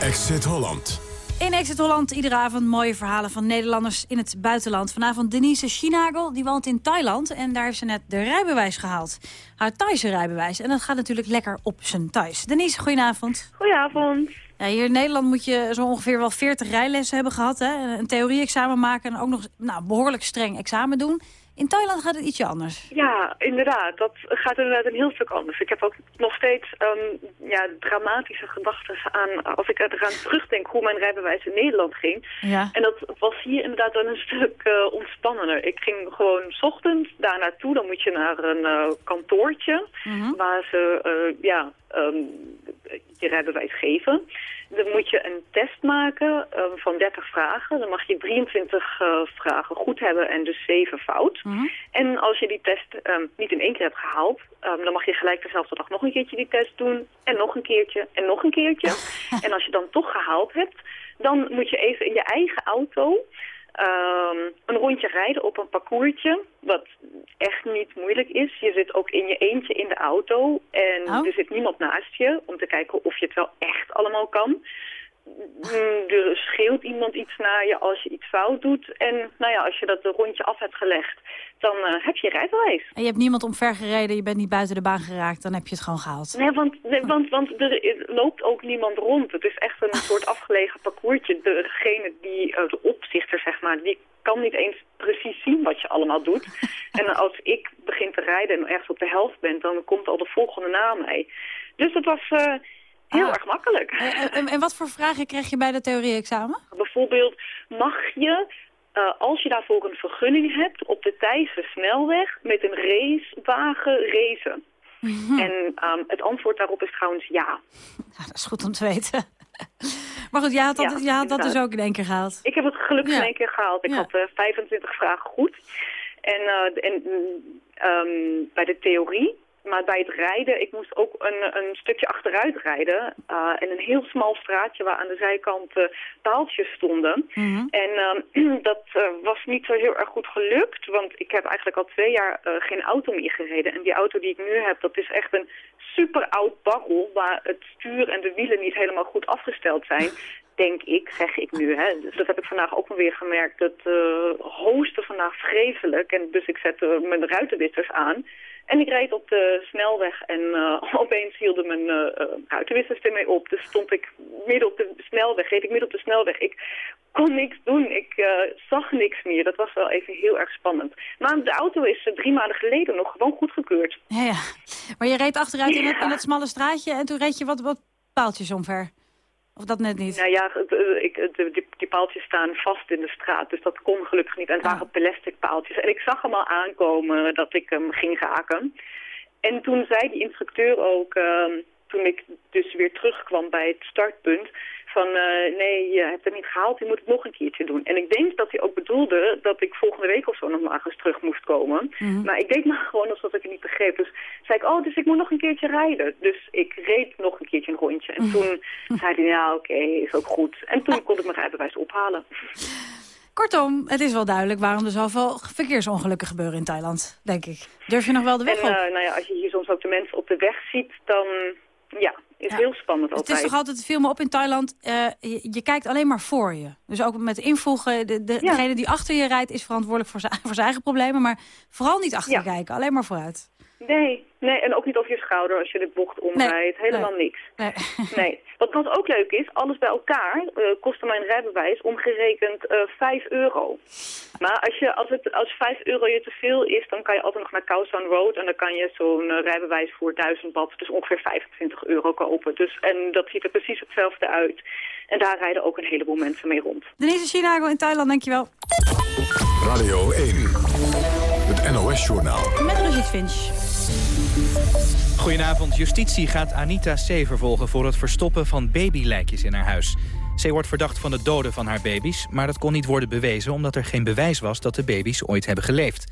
Exit Holland. In Exit Holland iedere avond mooie verhalen van Nederlanders in het buitenland. Vanavond Denise Chinagel, die woont in Thailand en daar heeft ze net de rijbewijs gehaald. Haar Thaise rijbewijs. En dat gaat natuurlijk lekker op zijn Thais. Denise, goedenavond. Goedenavond. Ja, hier in Nederland moet je zo ongeveer wel 40 rijlessen hebben gehad. Hè? Een theorie-examen maken en ook nog nou, behoorlijk streng examen doen. In Thailand gaat het ietsje anders. Ja, inderdaad. Dat gaat inderdaad een heel stuk anders. Ik heb ook nog steeds um, ja, dramatische gedachten aan als ik eraan terugdenk hoe mijn rijbewijs in Nederland ging. Ja. En dat was hier inderdaad dan een stuk uh, ontspannender. Ik ging gewoon s ochtends daar naartoe. Dan moet je naar een uh, kantoortje Mhm. waar ze uh, ja, um, je rijbewijs geven. Dan moet je een test maken um, van 30 vragen. Dan mag je 23 uh, vragen goed hebben en dus 7 fout. Mhm. Mm -hmm. En als je die test um, niet in één keer hebt gehaald... Um, dan mag je gelijk dezelfde dag nog een keertje die test doen. En nog een keertje en nog een keertje. en als je dan toch gehaald hebt... dan moet je even in je eigen auto... Um, een rondje rijden op een parcoursje, wat echt niet moeilijk is. Je zit ook in je eentje in de auto en oh. er zit niemand naast je om te kijken of je het wel echt allemaal kan. Er scheelt iemand iets naar je als je iets fout doet. En nou ja, als je dat rondje af hebt gelegd, dan uh, heb je rijbewijs. En je hebt niemand omver gereden, je bent niet buiten de baan geraakt, dan heb je het gewoon gehaald. Nee, want, nee, want, want er loopt ook niemand rond. Het is echt een soort afgelegen parcoursje. Degene die, uh, de opzichter zeg maar, die kan niet eens precies zien wat je allemaal doet. en als ik begin te rijden en ergens op de helft ben, dan komt al de volgende na mij. Dus dat was... Uh, Heel ah. erg makkelijk. En, en, en, wat voor vragen krijg je bij de theorie-examen? Bijvoorbeeld, mag je, uh, als je daarvoor een vergunning hebt, op de Thaise snelweg met een racewagen racen? Mm -hmm. En um, het antwoord daarop is trouwens ja. ja. Dat is goed om te weten. maar goed, had dat, ja, had dat dus ook in één keer gehaald. Ik heb het gelukkig ja. in één keer gehaald. Ik ja. had uh, 25 vragen goed. En, uh, en um, bij de theorie maar bij het rijden, ik moest ook een, een stukje achteruit rijden. Uh, en een heel smal straatje waar aan de zijkant uh, paaltjes stonden. Mhm. Mm -hmm. En uh, dat was niet zo heel erg goed gelukt. Want ik heb eigenlijk al twee jaar geen auto meer gereden. En die auto die ik nu heb, dat is echt een super oud barrel... waar het stuur en de wielen niet helemaal goed afgesteld zijn denk ik, zeg ik nu. Hè. Dus dat heb ik vandaag ook alweer gemerkt. Het uh, hoosten vandaag vreselijk. En dus ik zette mijn ruitenwissers aan. En ik reed op de snelweg en uh, opeens hielden mijn uh, ruitenwissers ermee op. Dus stond ik midden op de snelweg, reed ik midden op de snelweg. Ik kon niks doen, ik zag niks meer. Dat was wel even heel erg spannend. Maar de auto is drie maanden geleden nog gewoon goedgekeurd. Ja, ja. Maar je reed achteruit in, het, in het smalle straatje en toen reed je wat, wat paaltjes omver. Of dat net niet? Nou ja, ik, die, die paaltjes staan vast in de straat, dus dat kon gelukkig niet. En het waren plastic paaltjes. En ik zag hem al aankomen dat ik hem ging raken. En toen zei die instructeur ook, uh, toen ik dus weer terugkwam bij het startpunt... van uh, nee, je hebt het niet gehaald, je moet het nog een keertje doen. En ik denk dat hij ook bedoelde dat ik volgende week of zo nog maar eens terug moest komen. Mhm. Mm -hmm. Maar ik deed maar gewoon alsof ik het niet begreep. Dus zei ik, oh, dus ik moet nog een keertje rijden. Dus ik reed nog een keertje een rondje. En toen zei hij, ja, oké, okay, is ook goed. En toen kon ik mijn rijbewijs ophalen. Kortom, het is wel duidelijk waarom er zoveel verkeersongelukken gebeuren in Thailand, denk ik. Durf je nog wel de weg en, op? Uh, nou ja, als je hier soms ook de mensen op de weg ziet, dan ja, is ja. heel spannend altijd. Het is toch altijd, me op in Thailand, uh, je, je, kijkt alleen maar voor je. Dus ook met invoegen, de, de, ja. degene die achter je rijdt is verantwoordelijk voor zijn, voor zijn eigen problemen. Maar vooral niet achter ja. je kijken, alleen maar vooruit. Nee, nee, en ook niet over je schouder als je de bocht omrijdt. Nee, Helemaal nee. niks. Nee. nee. Wat, wat ook leuk is, alles bij elkaar uh, kostte mijn rijbewijs omgerekend uh, 5 euro. Maar als, je, als, het, als 5 euro je te veel is, dan kan je altijd nog naar Khao San Road... en dan kan je zo'n uh, rijbewijs voor 1000 baht, dus ongeveer 25 euro kopen. Dus, en dat ziet er precies hetzelfde uit. En daar rijden ook een heleboel mensen mee rond. Denise Chinago in Thailand, dankjewel. Radio 1, het NOS-journaal. Met Brigitte Finch. Goedenavond. Justitie gaat Anita C. vervolgen voor het verstoppen van babylijkjes in haar huis. C. wordt verdacht van het doden van haar baby's, maar dat kon niet worden bewezen... omdat er geen bewijs was dat de baby's ooit hebben geleefd.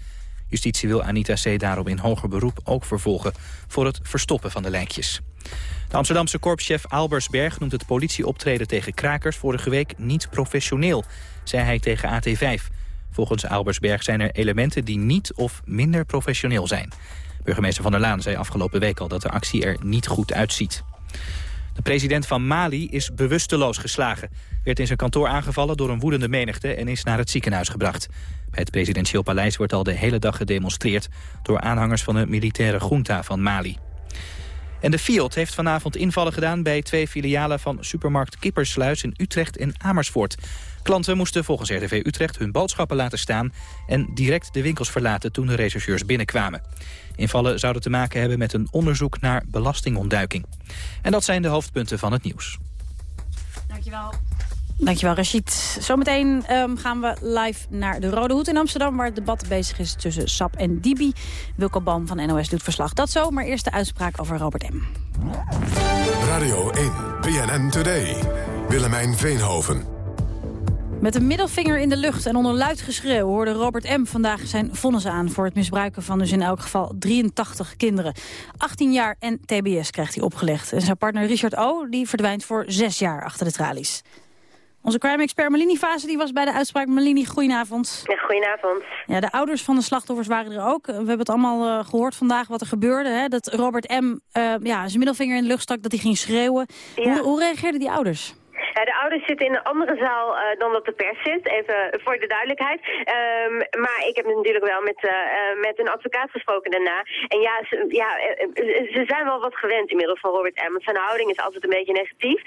Justitie wil Anita C. daarom in hoger beroep ook vervolgen voor het verstoppen van de lijkjes. De Amsterdamse korpschef Albersberg noemt het politieoptreden tegen krakers vorige week niet professioneel, zei hij tegen AT5. Volgens Albersberg zijn er elementen die niet of minder professioneel zijn. Burgemeester Van der Laan zei afgelopen week al dat de actie er niet goed uitziet. De president van Mali is bewusteloos geslagen. Werd in zijn kantoor aangevallen door een woedende menigte en is naar het ziekenhuis gebracht. Bij het presidentieel paleis wordt al de hele dag gedemonstreerd... door aanhangers van de militaire junta van Mali. En de Fiat heeft vanavond invallen gedaan bij twee filialen van supermarkt Kippersluis in Utrecht en Amersfoort. Klanten moesten volgens RTV Utrecht hun boodschappen laten staan en direct de winkels verlaten toen de rechercheurs binnenkwamen. Invallen zouden te maken hebben met een onderzoek naar belastingontduiking. En dat zijn de hoofdpunten van het nieuws. Dankjewel. Dankjewel, Rashid. Zometeen um, gaan we live naar de Rode Hoed in Amsterdam... waar het debat bezig is tussen SAP en Dibi. Wilco Bam van NOS doet verslag. Dat zo, maar eerst de uitspraak over Robert M. Radio 1, BNN Today. Willemijn Veenhoven. Met een middelvinger in de lucht en onder luid geschreeuw hoorde Robert M. vandaag zijn vonnis aan... voor het misbruiken van dus in elk geval 83 kinderen. 18 jaar en tbs krijgt hij opgelegd. En zijn partner Richard O. die verdwijnt voor 6 jaar achter de tralies. Onze crime-expert Malini Fase die was bij de uitspraak. Malini, goedenavond. Ja, goedenavond. Ja, de ouders van de slachtoffers waren er ook. We hebben het allemaal uh, gehoord vandaag wat er gebeurde. Hè? Dat Robert M. Uh, ja, zijn middelvinger in de lucht stak, dat hij ging schreeuwen. Ja. Hoe, hoe reageerden die ouders? De ouders zitten in een andere zaal uh, dan dat de pers zit, even voor de duidelijkheid. Um, maar ik heb natuurlijk wel met, uh, met een advocaat gesproken daarna. En ja ze, ja, ze zijn wel wat gewend inmiddels van Robert M. Want zijn houding is altijd een beetje negatief.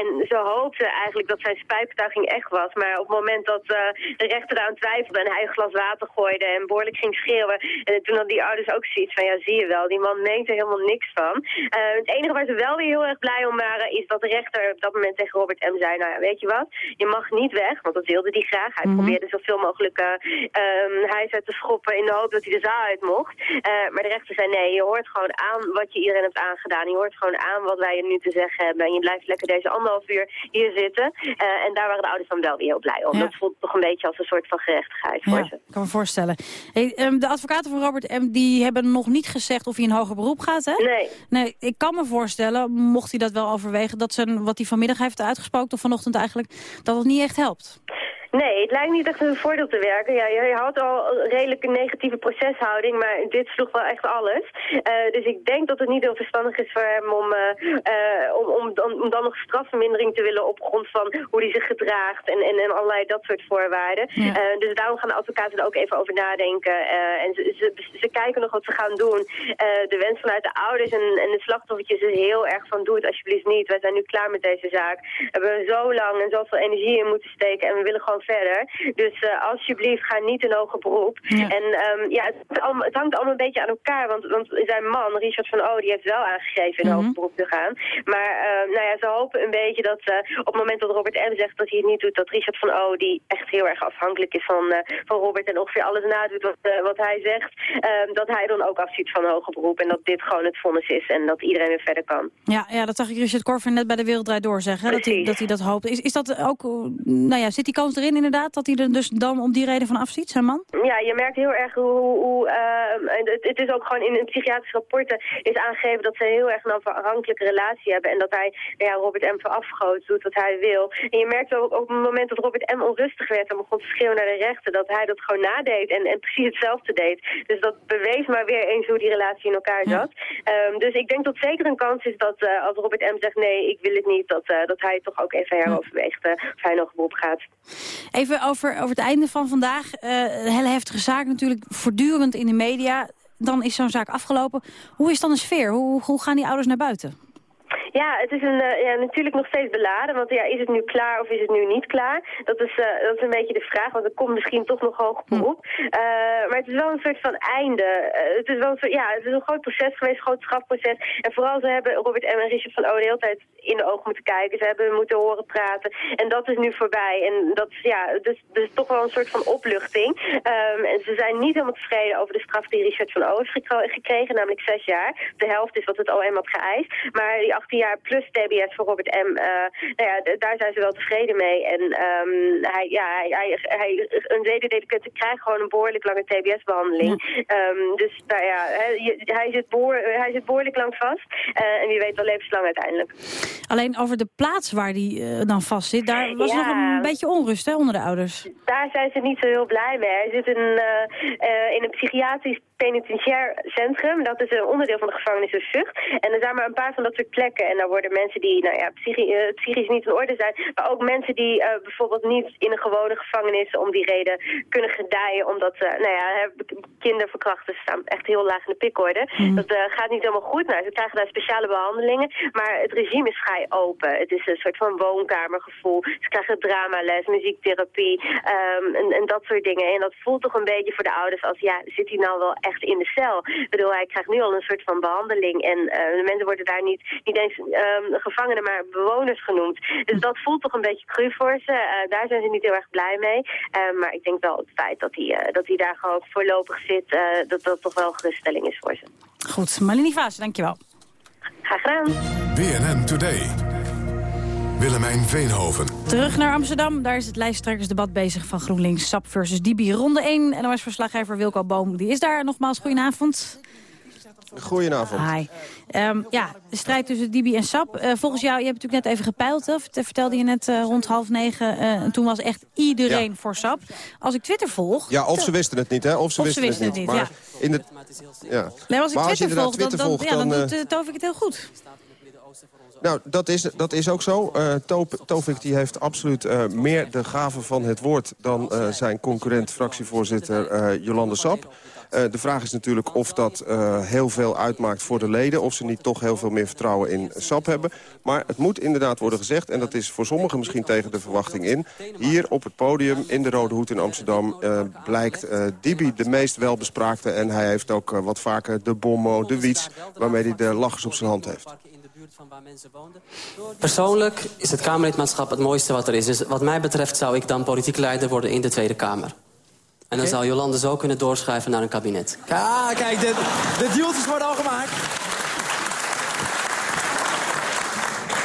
En ze hoopten eigenlijk dat zijn spijtbetuiging echt was. Maar op het moment dat de rechter aan twijfelde en hij een glas water gooide en behoorlijk ging schreeuwen. En toen hadden die ouders ook zoiets van, ja zie je wel, die man meent er helemaal niks van. het enige waar ze wel weer heel erg blij om waren, is dat de rechter op dat moment tegen Robert M. zei, nou ja, weet je wat, je mag niet weg, want dat wilde hij graag. Hij mm -hmm. probeerde zoveel mogelijk um, huis uit te schoppen in de hoop dat hij de zaal uit mocht. Uh, maar de rechter zei, nee, je hoort gewoon aan wat je iedereen hebt aangedaan. Je hoort gewoon aan wat wij je nu te zeggen hebben. En je blijft lekker deze anderhalf uur hier zitten. Uh, en daar waren de ouders dan wel weer heel blij om. Ja. Dat voelt toch een beetje als een soort van gerechtigheid voor ja, ze. Ik kan me voorstellen. Hey, um, de advocaten van Robert M. die hebben nog niet gezegd of hij in hoger beroep gaat, hè? Nee. nee. Ik kan me voorstellen, mocht hij dat wel overwegen, dat zijn, wat hij vanmiddag heeft uitgesproken, vanochtend eigenlijk, dat het niet echt helpt. Nee, het lijkt niet echt een voordeel te werken. Ja, je had al redelijk een negatieve proceshouding, maar dit sloeg wel echt alles. Uh, dus ik denk dat het niet heel verstandig is voor hem om, uh, uh, om, om, om, dan nog strafvermindering te willen op grond van hoe hij zich gedraagt en, en, en allerlei dat soort voorwaarden. Ja. dus daarom gaan de advocaten er ook even over nadenken. en ze, ze, ze, kijken nog wat ze gaan doen. de wens vanuit de ouders en, en de slachtoffertjes is heel erg van doe het alsjeblieft niet. Wij zijn nu klaar met deze zaak. We hebben zo lang en zoveel energie in moeten steken en we willen gewoon verder. Dus uh, alsjeblieft, ga niet in hoger beroep. Ja. En um, ja, het, het, hangt allemaal een beetje aan elkaar. Want, want zijn man, Richard van O, die heeft wel aangegeven in mm -hmm. hoger beroep te gaan. Maar uh, nou ja, ze hopen een beetje dat uh, op het moment dat Robert M. zegt dat hij het niet doet... dat Richard van O, die echt heel erg afhankelijk is van, van Robert... en ongeveer alles nadoet wat, wat hij zegt... Um, dat hij dan ook afziet van hoger beroep. En dat dit gewoon het vonnis is en dat iedereen weer verder kan. Ja, ja dat zag ik Richard Korver net bij de Wereld Door zeggen. Dat hij, dat hij dat hoopt. Is, is dat ook, nou ja, zit die kans erin inderdaad? Dat hij er dus dan om die reden van afziet, zijn man? Ja, je merkt heel erg hoe... hoe uh, het, het, is ook gewoon in, in psychiatrische rapporten is aangegeven dat ze heel erg een afhankelijke relatie hebben. En dat hij ja, Robert M. verafgoot, doet wat hij wil. En je merkt ook op het moment dat Robert M. onrustig werd en begon te schreeuwen naar de rechter, dat hij dat gewoon nadeed en, en precies hetzelfde deed. Dus dat bewees maar weer eens hoe die relatie in elkaar zat. Ja. Um, dus ik denk dat zeker een kans is dat uh, als Robert M. zegt nee, ik wil het niet, dat, uh, dat hij toch ook even heroverweegt uh, of hij nog beroep gaat. Even over, over het einde van vandaag. Uh, een hele heftige zaak natuurlijk, voortdurend in de media. Dan is zo'n zaak afgelopen. Hoe is dan de sfeer? Hoe, hoe gaan die ouders naar buiten? Ja, het is een, uh, ja, natuurlijk nog steeds beladen. Want ja, is het nu klaar of is het nu niet klaar? Dat is, uh, dat is een beetje de vraag, want er komt misschien toch nog hoog beroep. Uh, maar het is wel een soort van einde. het is wel een soort, ja, het is een groot proces geweest, een groot strafproces. En vooral ze hebben Robert M. en Richard van O. de hele tijd in de ogen moeten kijken. Ze hebben moeten horen praten. En dat is nu voorbij. En dat is, ja, dus, dus toch wel een soort van opluchting. Um, en ze zijn niet helemaal tevreden over de straf die Richard van O. heeft gekregen, namelijk zes jaar. De helft is wat het OM had geëist. Maar die 18 jaar plus TBS voor Robert M. nou ja, daar zijn ze wel tevreden mee. En um, hij, ja, hij, hij, hij, een zedendelinquent krijgt gewoon een behoorlijk lange TBS-behandeling. Um, dus nou ja, hij, hij, zit behoor, hij zit behoorlijk lang vast. en wie weet wel levenslang uiteindelijk. Alleen over de plaats waar hij dan vast zit, daar was nog een beetje onrust hè, onder de ouders. Daar zijn ze niet zo heel blij mee. Hij zit in, in een psychiatrisch penitentiair centrum. Dat is een onderdeel van de gevangenis in Vught. En er zijn maar een paar van dat soort plekken. En daar worden mensen die nou ja, eh, psychisch niet in orde zijn. Maar ook mensen die uh, bijvoorbeeld niet in een gewone gevangenis om die reden kunnen gedijen. Omdat uh, nou ja, kinderverkrachters staan echt heel laag in de pikorde. Mm. Dat gaat niet helemaal goed. Nou, ze krijgen daar speciale behandelingen. Maar het regime is vrij open. Het is een soort van woonkamergevoel. Ze krijgen dramales, muziektherapie um, en, en, dat soort dingen. En dat voelt toch een beetje voor de ouders als ja, zit hij nou wel echt in de cel. Ik bedoel, hij krijgt nu al een soort van behandeling. En de mensen worden daar niet, niet eens um, gevangenen, maar bewoners genoemd. Dus dat voelt toch een beetje cru voor ze. Uh, daar zijn ze niet heel erg blij mee. Uh, maar ik denk wel het feit dat hij, dat hij daar gewoon voorlopig zit, dat dat toch wel een geruststelling is voor ze. Goed, Malini Vaas, dankjewel. Graag gedaan. BNN Today. Willemijn Veenhoven. Terug naar Amsterdam. Daar is het lijsttrekkersdebat bezig van GroenLinks SAP versus Dibi. Ronde 1. En dan was verslaggever Wilco Boom. Die is daar. Nogmaals, goedenavond. Goedenavond. Hi. Um, ja, de strijd tussen Dibi en Sap. Uh, volgens jou, je hebt natuurlijk net even gepeild. Hè? Vertelde je net uh, rond half negen. Uh, en toen was echt iedereen ja. voor Sap. Als ik Twitter volg... Ja, of ze wisten het niet, hè? Of ze, of wisten, ze wisten het niet, maar ja. In de, ja. Nee, als ik maar Twitter, volg, Twitter dan, dan, volgt, ja, dan, dan doet Tovik het heel goed. Nou, dat is, dat is ook zo. Uh, Tovik die heeft absoluut uh, meer de gave van het woord... dan uh, zijn concurrent fractievoorzitter Jolande Sap. De vraag is natuurlijk of dat heel veel uitmaakt voor de leden... of ze niet toch heel veel meer vertrouwen in Sap hebben. Maar het moet inderdaad worden gezegd... en dat is voor sommigen misschien tegen de verwachting in... hier op het podium in de Rode Hoed in Amsterdam... blijkt Dibi de meest welbespraakte... en hij heeft ook wat vaker de bommo, de wiets... waarmee hij de lachers op zijn hand heeft. Persoonlijk is het Kamerlidmaatschap het mooiste wat er is. Dus wat mij betreft zou ik dan politiek leider worden in de Tweede Kamer. En dan okay. zou Jolande zo kunnen doorschuiven naar een kabinet. Ah, kijk, de, de dealtjes worden al gemaakt.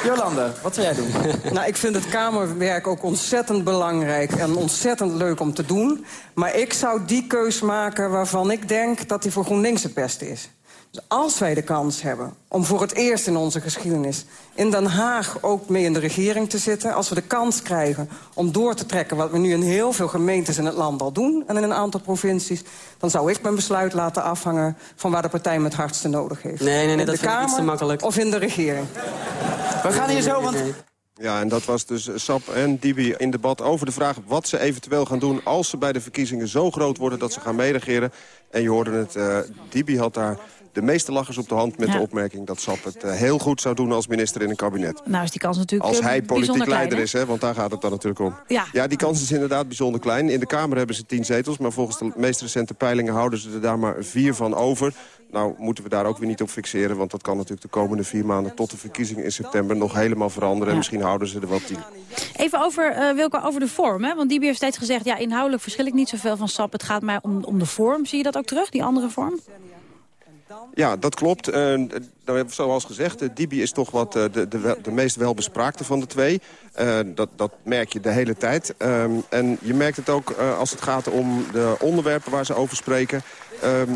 Jolande, wat zou jij doen? nou, ik vind het Kamerwerk ook ontzettend belangrijk en ontzettend leuk om te doen. Maar ik zou die keus maken waarvan ik denk dat die voor GroenLinks het beste is. Dus als wij de kans hebben om voor het eerst in onze geschiedenis... in Den Haag ook mee in de regering te zitten... als we de kans krijgen om door te trekken... wat we nu in heel veel gemeentes in het land al doen... en in een aantal provincies... dan zou ik mijn besluit laten afhangen... van waar de partij me het hardste nodig heeft. Nee, nee, nee, in dat de vind Kamer ik iets te makkelijk. of in de regering. We gaan hier zo, want... Ja, en dat was dus Sap en Dibi in debat over de vraag wat ze eventueel gaan doen... als ze bij de verkiezingen zo groot worden dat ze gaan meeregeren. En je hoorde het, uh, Dibi had daar de meeste lachers op de hand met Ja. de opmerking... dat Sap het eh, heel goed zou doen als minister in een kabinet. Nou is die kans natuurlijk Als eh, hij politiek leider is, hè, want daar gaat het dan natuurlijk om. Ja. die kans is inderdaad bijzonder klein. In de Kamer hebben ze tien zetels, maar volgens de meest recente peilingen... houden ze er daar maar vier van over. Nou moeten we daar ook weer niet op fixeren... want dat kan natuurlijk de komende vier maanden tot de verkiezingen in september... nog helemaal veranderen en misschien houden ze er wel tien. Even over, Wilco, over de vorm. Hè? Want Dibi heeft steeds gezegd, ja, inhoudelijk verschil ik niet zoveel van SAP. Het gaat mij om, om de vorm. Zie je dat ook terug, die andere vorm? Ja, dat klopt. Nou, zoals gezegd, eh, Dibi is toch wat eh, de, de, de meest welbespraakte van de twee. Dat, dat merk je de hele tijd. Ehm, en je merkt het ook als het gaat om de onderwerpen waar ze over spreken. Ehm,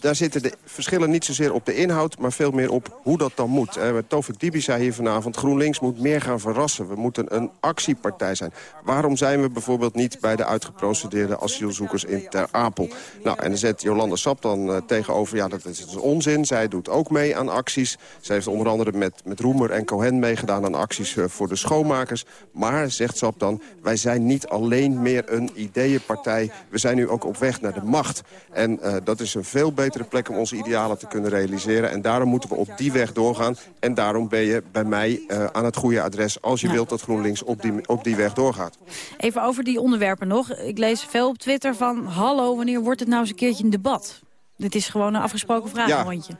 daar zitten de verschillen niet zozeer op de inhoud... maar veel meer op hoe dat dan moet. Uh, Tovik Dibi zei hier vanavond... GroenLinks moet meer gaan verrassen. We moeten een actiepartij zijn. Waarom zijn we bijvoorbeeld niet bij de uitgeprocedeerde asielzoekers in Ter Apel? Nou, en dan zet Jolanda Sap dan eh, tegenover... ja, dat is, is onzin. Zij doet ook mee aan acties. Zij heeft onder andere met, met Roemer en Cohen meegedaan... aan acties eh, voor de schoonmakers. Maar, zegt Sap dan, wij zijn niet alleen meer een ideeënpartij. We zijn nu ook op weg naar de macht. En dat is een veel betere plek om onze idealen te kunnen realiseren. En daarom moeten we op die weg doorgaan. En daarom ben je bij mij eh, aan het goede adres... als je wilt dat GroenLinks op die, op die weg doorgaat. Even over die onderwerpen nog. Ik lees veel op Twitter van... hallo, wanneer wordt het nou eens een keertje een debat? Dit is gewoon een afgesproken vragenrondje.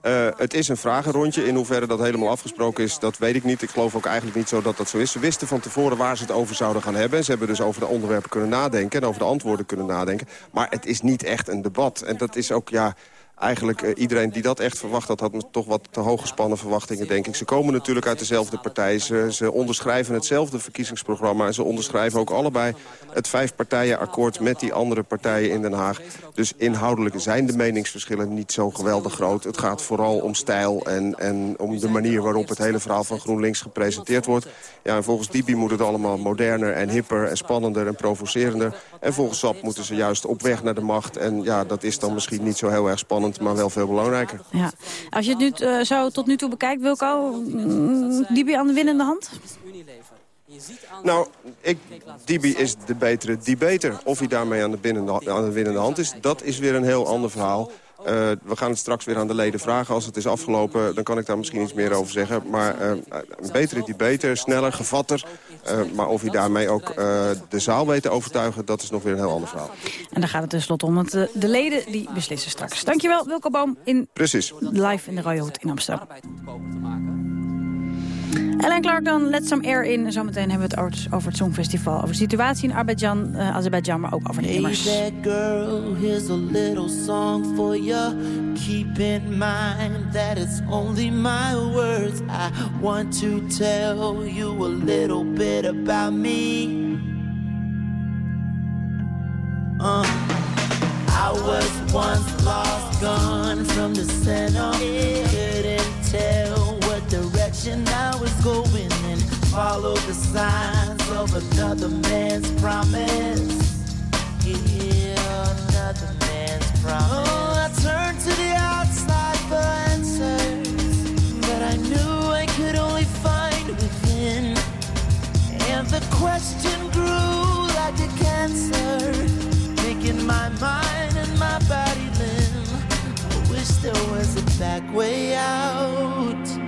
Eh, het is een vragenrondje. In hoeverre dat helemaal afgesproken is, dat weet ik niet. Ik geloof ook eigenlijk niet zo dat dat zo is. Ze wisten van tevoren waar ze het over zouden gaan hebben. Ze hebben dus over de onderwerpen kunnen nadenken... en over de antwoorden kunnen nadenken. Maar het is niet echt een debat. En dat is ook, ja... eigenlijk eh, iedereen die dat echt verwacht had... had toch wat te hoog gespannen verwachtingen, denk ik. Ze komen natuurlijk uit dezelfde partij. Ze, ze onderschrijven hetzelfde verkiezingsprogramma. En ze onderschrijven ook allebei het vijfpartijenakkoord... met die andere partijen in Den Haag. Dus inhoudelijk zijn de meningsverschillen niet zo geweldig groot. Het gaat vooral om stijl en, en om de manier waarop het hele verhaal van GroenLinks gepresenteerd wordt. Ja, en volgens Dibi moet het allemaal moderner en hipper en spannender en provocerender. En volgens SAP moeten ze juist op weg naar de macht. En ja, dat is dan misschien niet zo heel erg spannend, maar wel veel belangrijker. Ja. Als je het nu uh, zo tot nu toe bekijkt, Wilco, mm, Dibi aan de winnende hand? Nou, ik, Dibi is de betere die beter. Of hij daarmee aan de, aan de winnende hand is, dat is weer een heel ander verhaal. Uh, we gaan het straks weer aan de leden vragen. Als het is afgelopen, dan kan ik daar misschien iets meer over zeggen. Maar uh, een betere die beter, sneller, gevatter. Uh, maar of hij daarmee ook de zaal weet te overtuigen... dat is nog weer een heel ander verhaal. En daar gaat het tenslotte om, want de, de leden die beslissen straks. Dankjewel, Wilco Boom, in Precies. live in de Royal Hoed in Amsterdam. Ellen Clark dan, Let Some Air in. Zometeen hebben we het over het Songfestival. Over de situatie in Azerbeidzjan, uh, Azerbeidzjan maar ook over de immers. Hey girl, here's a little song for you. Keep in mind that it's only my words. I want to tell you a little bit about me. Uh. I was once lost, gone from the center. Couldn't tell direction I was going and follow the signs of another man's promise. Yeah, another man's promise. Oh, I turned to the outside for answers that I knew I could only find within. And the question grew like a cancer, making my mind and my body limb. I wish there was a back way out.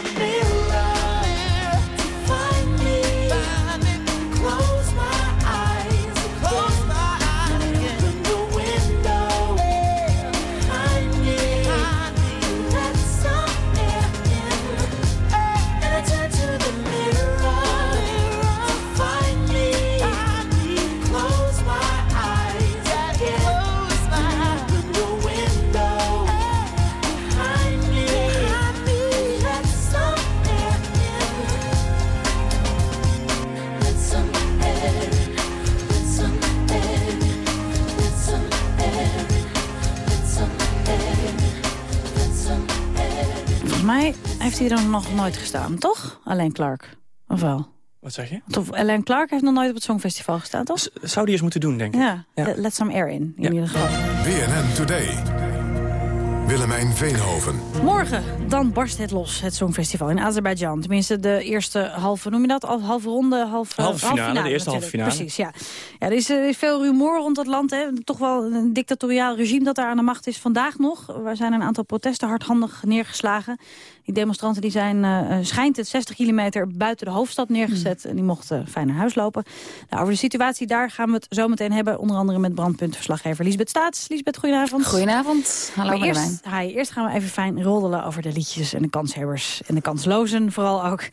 Volgens mij heeft hij er nog nooit gestaan, toch? Alleen Clark. Of wel? Wat zeg je? Of Ellen Clark heeft nog nooit op het Songfestival gestaan, toch? Zou die eens moeten doen, denk ik. Ja, let- let some air in, in ieder geval. BNN Today. Willemijn Veenhoven. Morgen, dan barst het los, het Songfestival in Azerbeidzjan. Tenminste, de eerste halve, noem je dat? Al- Halve ronde, halve, Halve finale, de eerste halve finale. Precies, ja. ja er is eh, veel rumoer rond dat land. Hè. Toch wel een dictatoriaal regime dat daar aan de macht is. Vandaag nog, er zijn een aantal protesten hardhandig neergeslagen. Die demonstranten die zijn, eh, eh, schijnt het 60 kilometer buiten de hoofdstad neergezet. En die mochten fijn naar huis lopen. Nou, over de situatie daar gaan we het zo meteen hebben. Onder andere met brandpuntverslaggever Lisbeth Staats. Lisbeth, goedenavond. Goedenavond. Hallo, Maar eerst, hi, eerst gaan we even fijn roddelen over de liedjes en de kanshebbers. En de kanslozen vooral ook.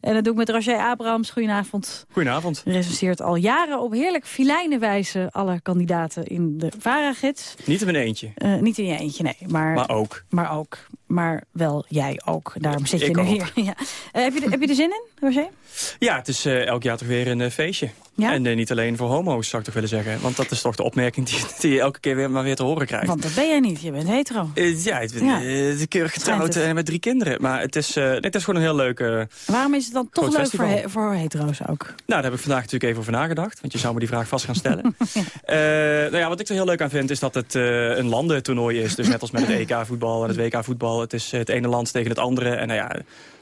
En dat doe ik met Roger Abrahams. Goedenavond. Goedenavond. Recenseert al jaren op heerlijk filijne wijze alle kandidaten in de VARA-gids. Niet in mijn eentje. Eh, niet in je eentje, nee. Maar, Maar ook. Maar ook. Maar wel jij ook. Daarom zit je Ik nu ook. hier. Ja. Eh, heb, je, er- heb je er zin in, Roger? Ja, het is eh, elk jaar toch weer een eh, feestje. Ja? En eh, niet alleen voor homo's, zou ik toch willen zeggen. Want dat is toch de opmerking die, die je elke keer weer maar weer te horen krijgt. Want dat ben jij niet. Je bent hetero. Eh, ja, ik ben Ja. keurig getrouwd en met drie kinderen. Maar het is, het is gewoon een heel leuk... eh, Waarom is het dan toch leuk voor, he- voor hetero's ook? Nou, daar heb ik vandaag natuurlijk even over nagedacht. Want je zou me die vraag vast gaan stellen. Nou ja, wat ik er heel leuk aan vind is dat het een landentoernooi is. Dus net als met het EK-voetbal en het WK-voetbal. Het is het ene land tegen het andere. En nou ja,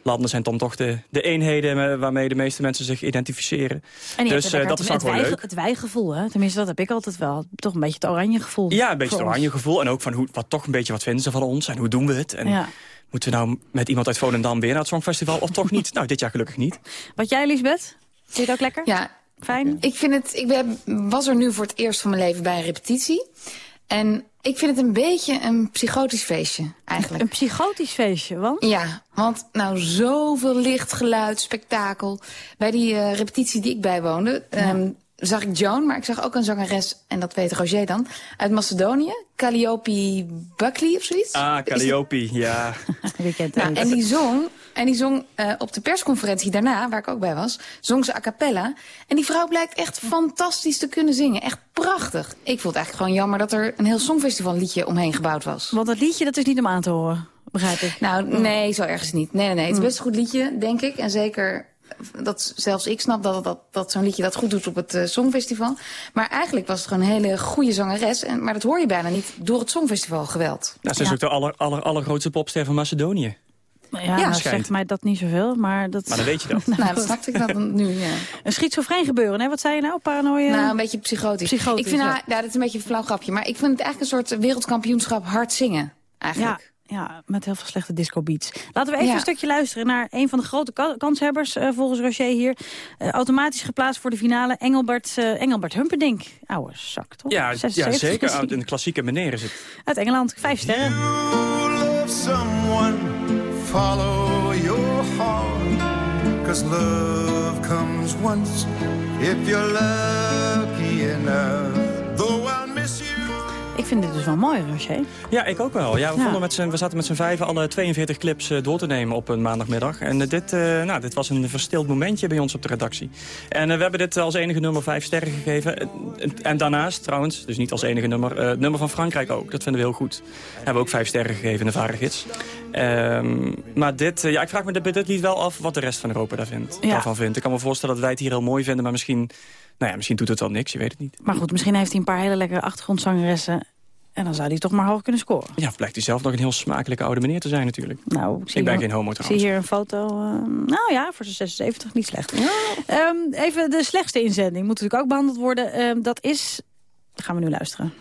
landen zijn dan toch de, de eenheden waarmee de meeste mensen zich identificeren. En dus eh, dat is gewoon wij, leuk. het wijgevoel, hè? Tenminste, dat heb ik altijd wel. Toch een beetje het oranje gevoel. Ja, een beetje het ons. oranje gevoel. En ook van hoe, wat toch een beetje wat vinden ze van ons en hoe doen we het. En Ja. moeten we nou met iemand uit Volendam weer naar het Songfestival of toch niet? Nou, dit jaar gelukkig niet. Wat jij, Lisbeth? Vind je het ook lekker? Ja. Fijn? Ik vind het, ik ben, was er nu voor het eerst van mijn leven bij een repetitie. En ik vind het een beetje een psychotisch feestje, eigenlijk. Een psychotisch feestje, want? Ja, want nou zoveel licht, geluid, spektakel. Bij die eh, repetitie die ik bijwoonde, ehm, zag ik Joan, maar ik zag ook een zangeres, en dat weet Roger dan, uit Macedonië. Calliope Buckley of zoiets. Ah, Calliope, ja. Wie kent Nou, het? en die zong, en die zong eh, op de persconferentie daarna, waar ik ook bij was, zong ze a cappella. En die vrouw blijkt echt fantastisch te kunnen zingen. Echt prachtig. Ik vond het eigenlijk gewoon jammer dat er een heel songfestival liedje omheen gebouwd was. Want dat liedje, dat is niet om aan te horen, begrijp ik. Nou, nee, zo ergens niet. Nee, nee, nee. Het is best een goed liedje, denk ik. En zeker dat zelfs ik snap dat, dat, dat zo'n liedje dat goed doet op het eh, Songfestival. Maar eigenlijk was het gewoon een hele goede zangeres. En, maar dat hoor je bijna niet door het Songfestival geweld. Nou, ze is ook de aller, aller, allergrootste popster van Macedonië. Ja, Ja, nou, zegt mij dat niet zoveel, maar dat... Maar dan weet je dat. nou, dat snapte ik dan nu, ja. Een schizofreen gebeuren, hè? Wat zei je nou? Paranoia? Nou, een beetje psychotisch. Psychotisch, ik vind ja, dat is een beetje een flauw grapje. Maar ik vind het eigenlijk een soort wereldkampioenschap hard zingen. Eigenlijk. Ja, ja, met heel veel slechte disco beats. Laten we even Ja. een stukje luisteren naar een van de grote ka- kanshebbers, eh, volgens Rocher hier. Eh, automatisch geplaatst voor de finale, Engelbert, eh, Engelbert Humperdinck. Oude zak, toch? Ja, ja 76 zeker. is hij. Uit een klassieke meneer is het. Uit Engeland, vijf sterren. love someone, follow your heart. Cause love comes once if you're lucky enough. Ik vind dit dus wel mooi, Roger. Ja, ik ook wel. Ja, we, Ja. vonden met we zaten met z'n vijven alle 42 clips eh, door te nemen op een maandagmiddag. En eh, dit, eh, nou, dit was een verstild momentje bij ons op de redactie. En we hebben dit als enige nummer vijf sterren gegeven. En- daarnaast trouwens, dus niet als enige nummer, het nummer van Frankrijk ook. Dat vinden we heel goed. Hebben we ook vijf sterren gegeven in de Varegids. Ehm maar dit, ja, ik vraag me bij dit lied wel af wat de rest van Europa daar vindt, Ja. daarvan vindt. Ik kan me voorstellen dat wij het hier heel mooi vinden, maar misschien, nou ja, misschien doet het wel niks. Je weet het niet. Maar goed, misschien heeft hij een paar hele lekkere achtergrondzangeressen. En dan zou hij toch maar hoog kunnen scoren. Ja, blijkt hij zelf nog een heel smakelijke oude meneer te zijn natuurlijk. Nou, ik, zie Ik ben hier- geen homo Ik zie hier een foto. eh, nou ja, voor zijn 76 niet slecht. Ehm, even de slechtste inzending. Moet natuurlijk ook behandeld worden. Ehm, dat is... Gaan we nu luisteren.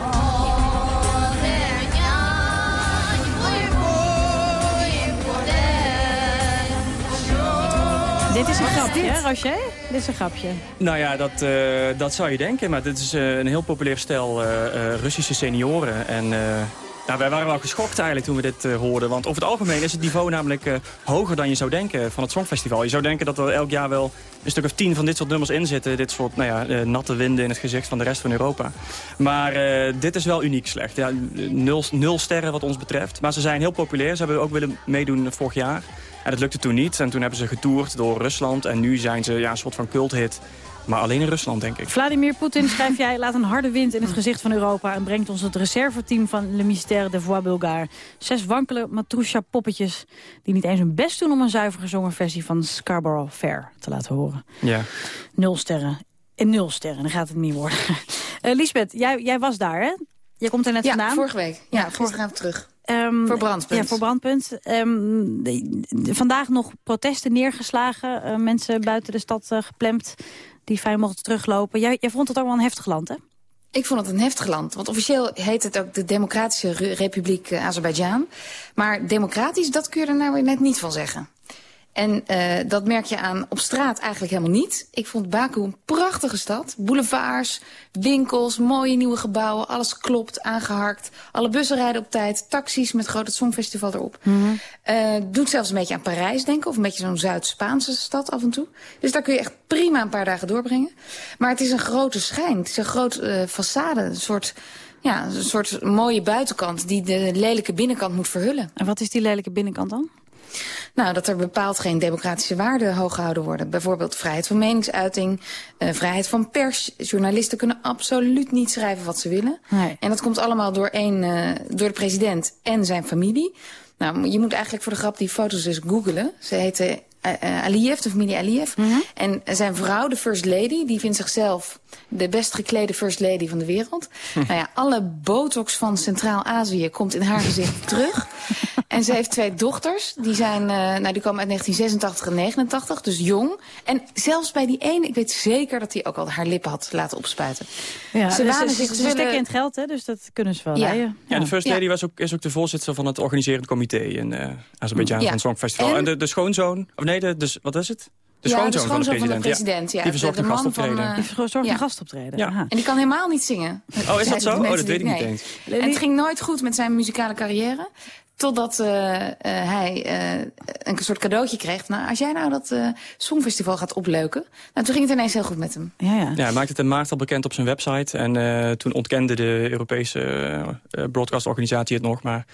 Dit is een grapje, hè, Roger? Dit is een grapje. Nou ja, dat, eh, dat zou je denken. Maar dit is eh, een heel populair stel eh, eh, Russische senioren. En eh, nou, wij waren wel geschokt eigenlijk toen we dit eh, hoorden. Want over het algemeen is het niveau namelijk eh, hoger dan je zou denken van het Songfestival. Je zou denken dat er elk jaar wel een stuk of tien van dit soort nummers in zitten. Dit soort nou ja, natte winden in het gezicht van de rest van Europa. Maar eh, dit is wel uniek slecht. Ja, nul, nul sterren wat ons betreft. Maar ze zijn heel populair. Ze hebben ook willen meedoen vorig jaar. En dat lukte toen niet. En toen hebben ze getoerd door Rusland. En nu zijn ze ja, een soort van culthit Maar alleen in Rusland, denk ik. Vladimir Poetin, schrijf jij, laat een harde wind in het gezicht van Europa... en brengt ons het reserveteam van Le Mystère de Voix Bulgare. Zes wankele Matrusha-poppetjes die niet eens hun best doen... om een zuiver gezongen versie van Scarborough Fair te laten horen. Ja. Nul sterren. En nul sterren, dan gaat het niet worden. Uh, Lisbeth, jij, jij was daar, hè? Jij komt er net ja, vandaan. vorige week. Ja, ja gisteravond terug. Um, voor Brandpunt. Ja, voor Brandpunt. Um, de, de, vandaag nog protesten neergeslagen. Uh, mensen buiten de stad uh, geplemd die fijn mochten teruglopen. Jij, jij vond het ook wel een heftig land, hè? Ik vond het een heftig land. Want officieel heet het ook de Democratische Republiek uh, Azerbeidzjan. Maar democratisch, dat kun je er nou weer net niet van zeggen. En uh, dat merk je aan op straat eigenlijk helemaal niet. Ik vond Baku een prachtige stad. Boulevards, winkels, mooie nieuwe gebouwen. Alles klopt, aangeharkt. Alle bussen rijden op tijd. Taxis met groot het Songfestival erop. Mm -hmm. uh, doet zelfs een beetje aan Parijs denken. Of een beetje zo'n Zuid-Spaanse stad af en toe. Dus daar kun je echt prima een paar dagen doorbrengen. Maar het is een grote schijn. Het is een grote uh, façade. Een soort... Ja, een soort mooie buitenkant die de lelijke binnenkant moet verhullen. En wat is die lelijke binnenkant dan? Nou, dat er bepaald geen democratische waarden hoog gehouden worden. Bijvoorbeeld vrijheid van meningsuiting, uh, vrijheid van pers. Journalisten kunnen absoluut niet schrijven wat ze willen. Nee. En dat komt allemaal door, één, uh, door de president en zijn familie. Nou, je moet eigenlijk voor de grap die foto's dus googelen. Ze heten Aliyev, de familie Aliyev. Mhm. Mm -hmm. En zijn vrouw, de first lady, die vindt zichzelf de best geklede first lady van de wereld. Hm. Nou ja, alle botox van Centraal-Azië komt in haar gezicht terug. En ze heeft twee dochters. Die, zijn, uh, nou, die komen uit 1986 en 89, dus jong. En zelfs bij die ene, ik weet zeker dat hij ook al haar lippen had laten opspuiten. Ja, ze dus zich ze willen... steken in het geld, hè, dus dat kunnen ze wel Ja. de First Lady was ook, is ook de voorzitter van het organiserend comité in uh, Azerbeidzjan Ja. van het Songfestival. En- En, de, de schoonzoon, of nee, de, de, wat is het? De Ja, schoonzoon, de schoonzoon van de president. ja. Die verzorgt de, een gastoptreden. Van, uh, Die verzorgt ja. een gastoptreden. Ja. Aha. En die kan helemaal niet zingen. Oh, is dat zo? Oh, dat weet ik niet nee. eens. En het ging nooit goed met zijn muzikale carrière. Totdat uh, uh, hij uh, een soort cadeautje kreeg. Nou, als jij nou dat uh, Songfestival gaat opleuken. Nou, toen ging het ineens heel goed met hem. Ja, ja. Ja, hij maakte het in maart al bekend op zijn website. En uh, toen ontkende de Europese uh, broadcastorganisatie het nog. Maar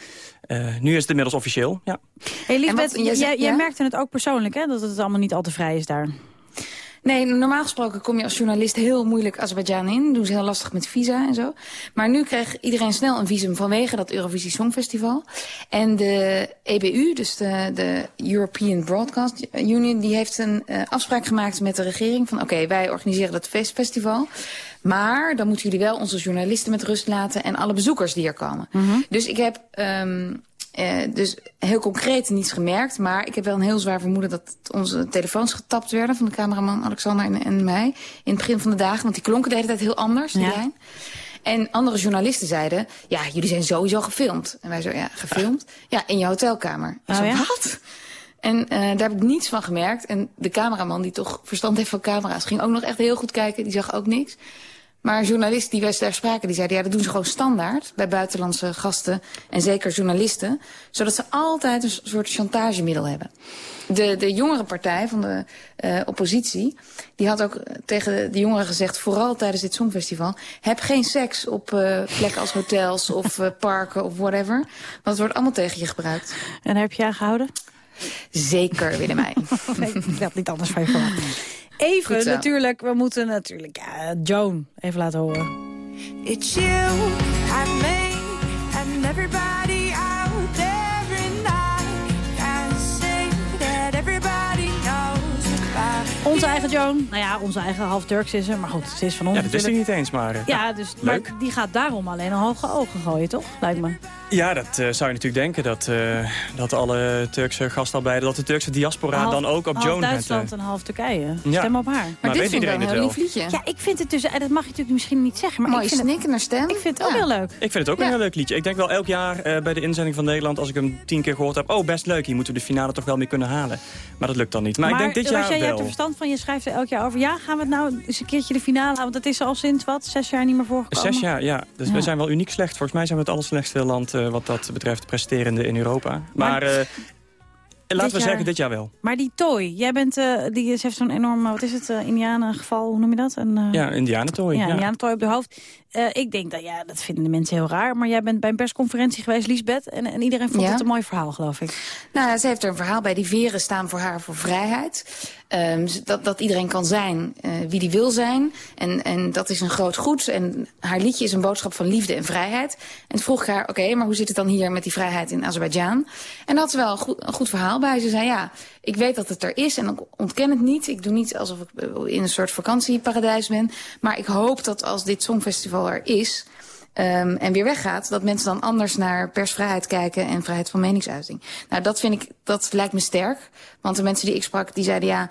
uh, nu is het inmiddels officieel. Ja. Hey, Lisbeth, jij jij, zegt- jij ja? merkte het ook persoonlijk, hè? Dat het allemaal niet al te vrij is daar. Nee, normaal gesproken kom je als journalist heel moeilijk Azerbeidzjan in. Doen ze heel lastig met visa en zo. Maar nu kreeg iedereen snel een visum vanwege dat Eurovisie Songfestival. En de EBU, dus de, de European Broadcast Union, die heeft een uh, afspraak gemaakt met de regering. Van oké, wij organiseren dat fest- festival. Maar dan moeten jullie wel onze journalisten met rust laten en alle bezoekers die er komen. Dus ik heb... Um, uh, dus heel concreet niets gemerkt. Maar ik heb wel een heel zwaar vermoeden dat onze telefoons getapt werden... van de cameraman Alexander en, en mij. In het begin van de dagen, want die klonken de hele tijd heel anders, die Ja. lijn. En andere journalisten zeiden... ja, jullie zijn sowieso gefilmd. En wij zo, ja, gefilmd? Ja, in je hotelkamer. Oh, zo, ja? wat? En uh, daar heb ik niets van gemerkt. En de cameraman, die toch verstand heeft van camera's... ging ook nog echt heel goed kijken, die zag ook niks. Maar journalisten die wij daar spraken, die zeiden... ja, dat doen ze gewoon standaard bij buitenlandse gasten... en zeker journalisten, zodat ze altijd een soort chantagemiddel hebben. De, de jongere partij van de uh, oppositie... die had ook tegen de jongeren gezegd... vooral tijdens dit Songfestival... heb geen seks op uh, plekken als hotels of uh, parken of whatever. Want het wordt allemaal tegen je gebruikt. En heb je aan gehouden? Zeker, Willemijn. nee, ik had niet anders van je verwacht. Even Goed zo. natuurlijk, we moeten natuurlijk ja, Joan even laten horen. It's you and me and everybody out there and I can see that everybody knows about Onze eigen Joan, nou ja, onze eigen half Turks is ze, maar goed, ze is van ons Ja, dat wist ik natuurlijk. niet eens, maar... eh, Ja, dus, maar leuk. die gaat daarom alleen een hoge ogen gooien, toch? Lijkt me. Ja, dat eh, zou je natuurlijk denken. Dat, eh, dat alle Turkse gastarbeiders, dat de Turkse diaspora Half- dan ook op half Joan gaat... Duitsland en half Turkije. Ja. Stem op haar. Maar, Maar dit weet wel iedereen een het heel wel? lief liedje. Ja, ik vind het dus, en dat mag je natuurlijk misschien niet zeggen, maar Mooi ik vind, het, stem. ik vind het ook heel leuk. Ik vind het ook een heel leuk liedje. Ik denk wel elk jaar eh, bij de inzending van Nederland... als ik hem tien keer gehoord heb... oh, best leuk, hier moeten we de finale toch wel mee kunnen halen. Maar dat lukt dan niet. Maar, ik denk dit jaar jij hebt er wel. verstand van, je schrijft er elk jaar over. Ja, gaan we het nou eens een keertje de finale halen? Want dat is al sinds wat, zes jaar niet meer voorgekomen? Zes jaar, ja. Dus Ja. we zijn wel uniek slecht. Volgens mij zijn we het allerslechtste land eh, wat dat betreft presterende in Europa. Maar, eh, laten we jaar- zeggen dit jaar wel. Maar die toy, jij bent, eh, die heeft zo'n enorm, wat is het, uh, indianengeval, hoe noem je dat? Een, eh, Ja, Indianentooi. ja, Ja, indianentooi op de hoofd. Eh, ik denk dat, ja, dat vinden de mensen heel raar. Maar jij bent bij een persconferentie geweest, Liesbeth. En, en iedereen vond Ja. het een mooi verhaal, geloof ik. Nou, ja, ze heeft er een verhaal bij. Die veren staan voor haar voor vrijheid. Ehm, dat, dat iedereen kan zijn eh, wie die wil zijn. En, en dat is een groot goed. En haar liedje is een boodschap van liefde en vrijheid. En vroeg ik haar, oké, maar hoe zit het dan hier met die vrijheid in Azerbeidzjan? En had ze wel een goed, een goed verhaal bij. Ze zei, ja, ik weet dat het er is en ik ontken het niet. Ik doe niet alsof ik in een soort vakantieparadijs ben. Maar ik hoop dat als dit Songfestival er is... ehm, en weer weggaat, dat mensen dan anders naar persvrijheid kijken en vrijheid van meningsuiting. Nou, dat vind ik, dat lijkt me sterk. Want de mensen die ik sprak, die zeiden ja,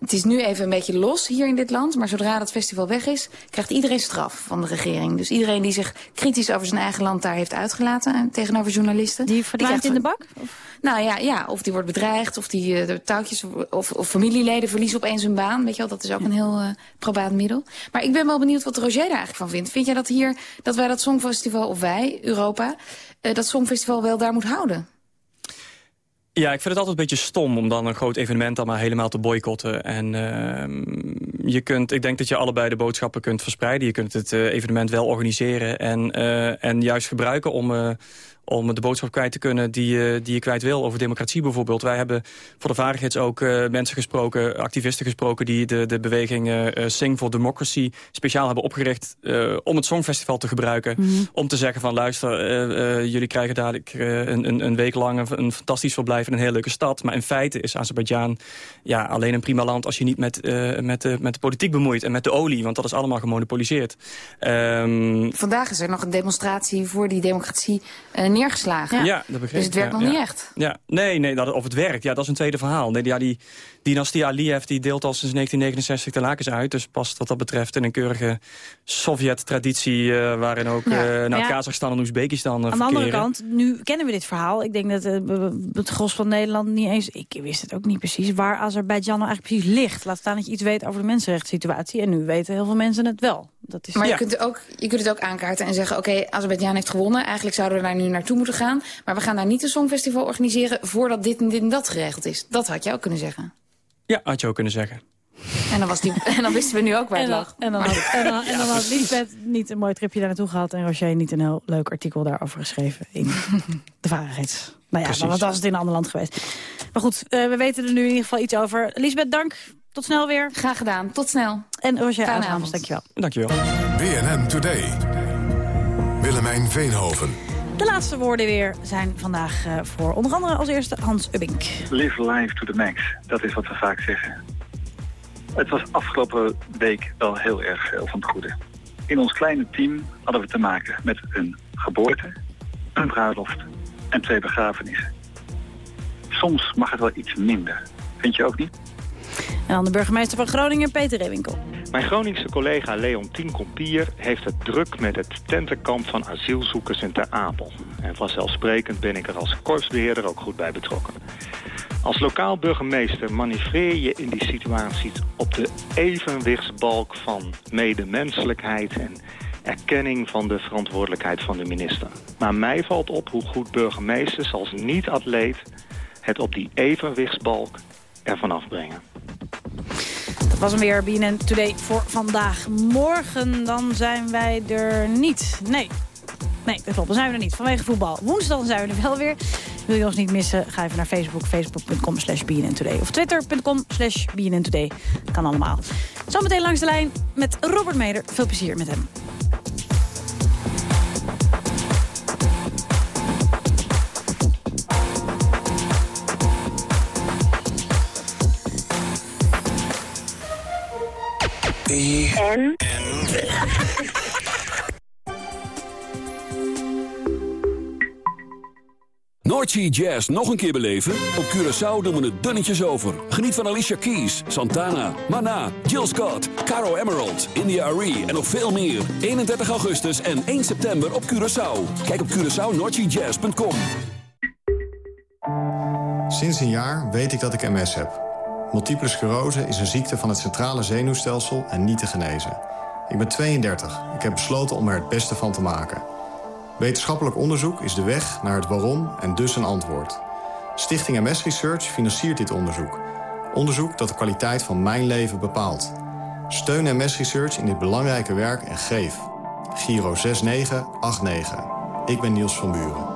het is nu even een beetje los hier in dit land, maar zodra dat festival weg is, krijgt iedereen straf van de regering. Dus iedereen die zich kritisch over zijn eigen land daar heeft uitgelaten eh, tegenover journalisten. Die verdwijnt in de bak? Nou ja, ja, of die wordt bedreigd, of die eh, de touwtjes of, of familieleden verliezen opeens hun baan. Weet je wel, dat is ook een heel eh, probaat middel. Maar ik ben wel benieuwd wat Roger daar eigenlijk van vindt. Vind jij dat hier, dat wij dat Songfestival, of wij, Europa, dat Songfestival wel daar moet houden? Ja, ik vind het altijd een beetje stom om dan een groot evenement dan maar helemaal te boycotten. En ehm, je kunt, ik denk dat je allebei de boodschappen kunt verspreiden. Je kunt het eh, evenement wel organiseren en, eh, en juist gebruiken om, eh, om de boodschap kwijt te kunnen die, je- die je kwijt wil. Over democratie bijvoorbeeld. Wij hebben voor de Vaardigheids ook eh, mensen gesproken, activisten gesproken... die de, de beweging eh, eh, Sing for Democracy speciaal hebben opgericht... eh, om het Songfestival te gebruiken. Mhm. Om te zeggen van luister, eh, eh, jullie krijgen dadelijk eh, een, een, een week lang... Een, een fantastisch verblijf in een hele leuke stad. Maar in feite is Azerbeidzjan ja, alleen een prima land... als je niet met, eh, met, de, met de politiek bemoeit en met de olie. Want dat is allemaal gemonopoliseerd. Ehm, Vandaag is er nog een demonstratie voor die democratie eh, neergeslagen. Ja, dat begreep Dus het ik, werkt nog niet echt. Ja, nee, nee dat, of het werkt. Ja, dat is een tweede verhaal. Nee, ja, die dynastie Aliyev die deelt al sinds 1969 de lakens uit. Dus past wat dat betreft in een keurige Sovjet-traditie... eh, waarin ook Ja. eh nou, Ja. Kazachstan en Oezbekistan eh, Aan de andere kant, nu kennen we dit verhaal. Ik denk dat het gros van Nederland niet eens... Ik wist het ook niet precies waar Azerbeidzjan nou eigenlijk precies ligt. Laat staan dat je iets weet over de mensenrechtssituatie. En nu weten heel veel mensen het wel. Dat is... Maar je, kunt ook, je kunt het ook aankaarten en zeggen... oké, Azerbeidzjan heeft gewonnen. Eigenlijk zouden we daar nu naartoe moeten gaan. Maar we gaan daar niet een songfestival organiseren... voordat dit en dit en dat geregeld is. Dat had je ook kunnen zeggen. Ja, had je ook kunnen zeggen. En dan, was die, en dan wisten we nu ook waar het En dan, lag. en dan, had, en dan, en dan had Liesbeth niet een mooi tripje daar naartoe gehad... en Roger niet een heel leuk artikel daarover geschreven in de Varagheids. Nou ja, dan Precies. was het in een ander land geweest. Maar goed, eh, we weten er nu in ieder geval iets over. Liesbeth, dank. Tot snel weer. Graag gedaan. Tot snel. En Roger avond. dankjewel. Dankjewel. BNN Today. Willemijn Veenhoven. De laatste woorden weer zijn vandaag eh, voor onder andere als eerste Hans Ubbink. Live life to the max, dat is wat we vaak zeggen. Het was afgelopen week wel heel erg veel van het goede. In ons kleine team hadden we te maken met een geboorte, een bruiloft en twee begrafenissen. Soms mag het wel iets minder, vind je ook niet? En dan de burgemeester van Groningen, Peter Rewinkel. Mijn Groningse collega Leontien Kompier heeft het druk met het tentenkamp van asielzoekers in Ter Apel. En vanzelfsprekend ben ik er als korpsbeheerder ook goed bij betrokken. Als lokaal burgemeester manoeuvreer je in die situatie op de evenwichtsbalk van medemenselijkheid en erkenning van de verantwoordelijkheid van de minister. Maar mij valt op hoe goed burgemeesters als niet-atleet het op die evenwichtsbalk ervan afbrengen. Dat was hem weer, BNN Today voor vandaag. Morgen dan zijn wij er niet. Nee, nee, dat klopt. Dan zijn we er niet vanwege voetbal. Woensdag zijn we er wel weer. Wil je ons niet missen, ga even naar Facebook. Facebook.com slash Today. Of Twitter.com slash Today. Kan allemaal. Zometeen langs de lijn met Robert Meder. Veel plezier met hem. En? Noordsea Jazz nog een keer beleven? Op Curaçao doen we het dunnetjes over. Geniet van Alicia Keys, Santana, Mana, Jill Scott, Caro Emerald, India Arie en nog veel meer. 31 augustus en 1 september op Curaçao. Kijk op CuraçaoNoordseaJazz.com Sinds een jaar weet ik dat ik MS heb. Multiple sclerose is een ziekte van het centrale zenuwstelsel en niet te genezen. Ik ben 32. Ik heb besloten om er het beste van te maken. Wetenschappelijk onderzoek is de weg naar het waarom en dus een antwoord. Stichting MS Research financiert dit onderzoek. Onderzoek dat de kwaliteit van mijn leven bepaalt. Steun MS Research in dit belangrijke werk en geef. Giro 6989. Ik ben Niels van Buren.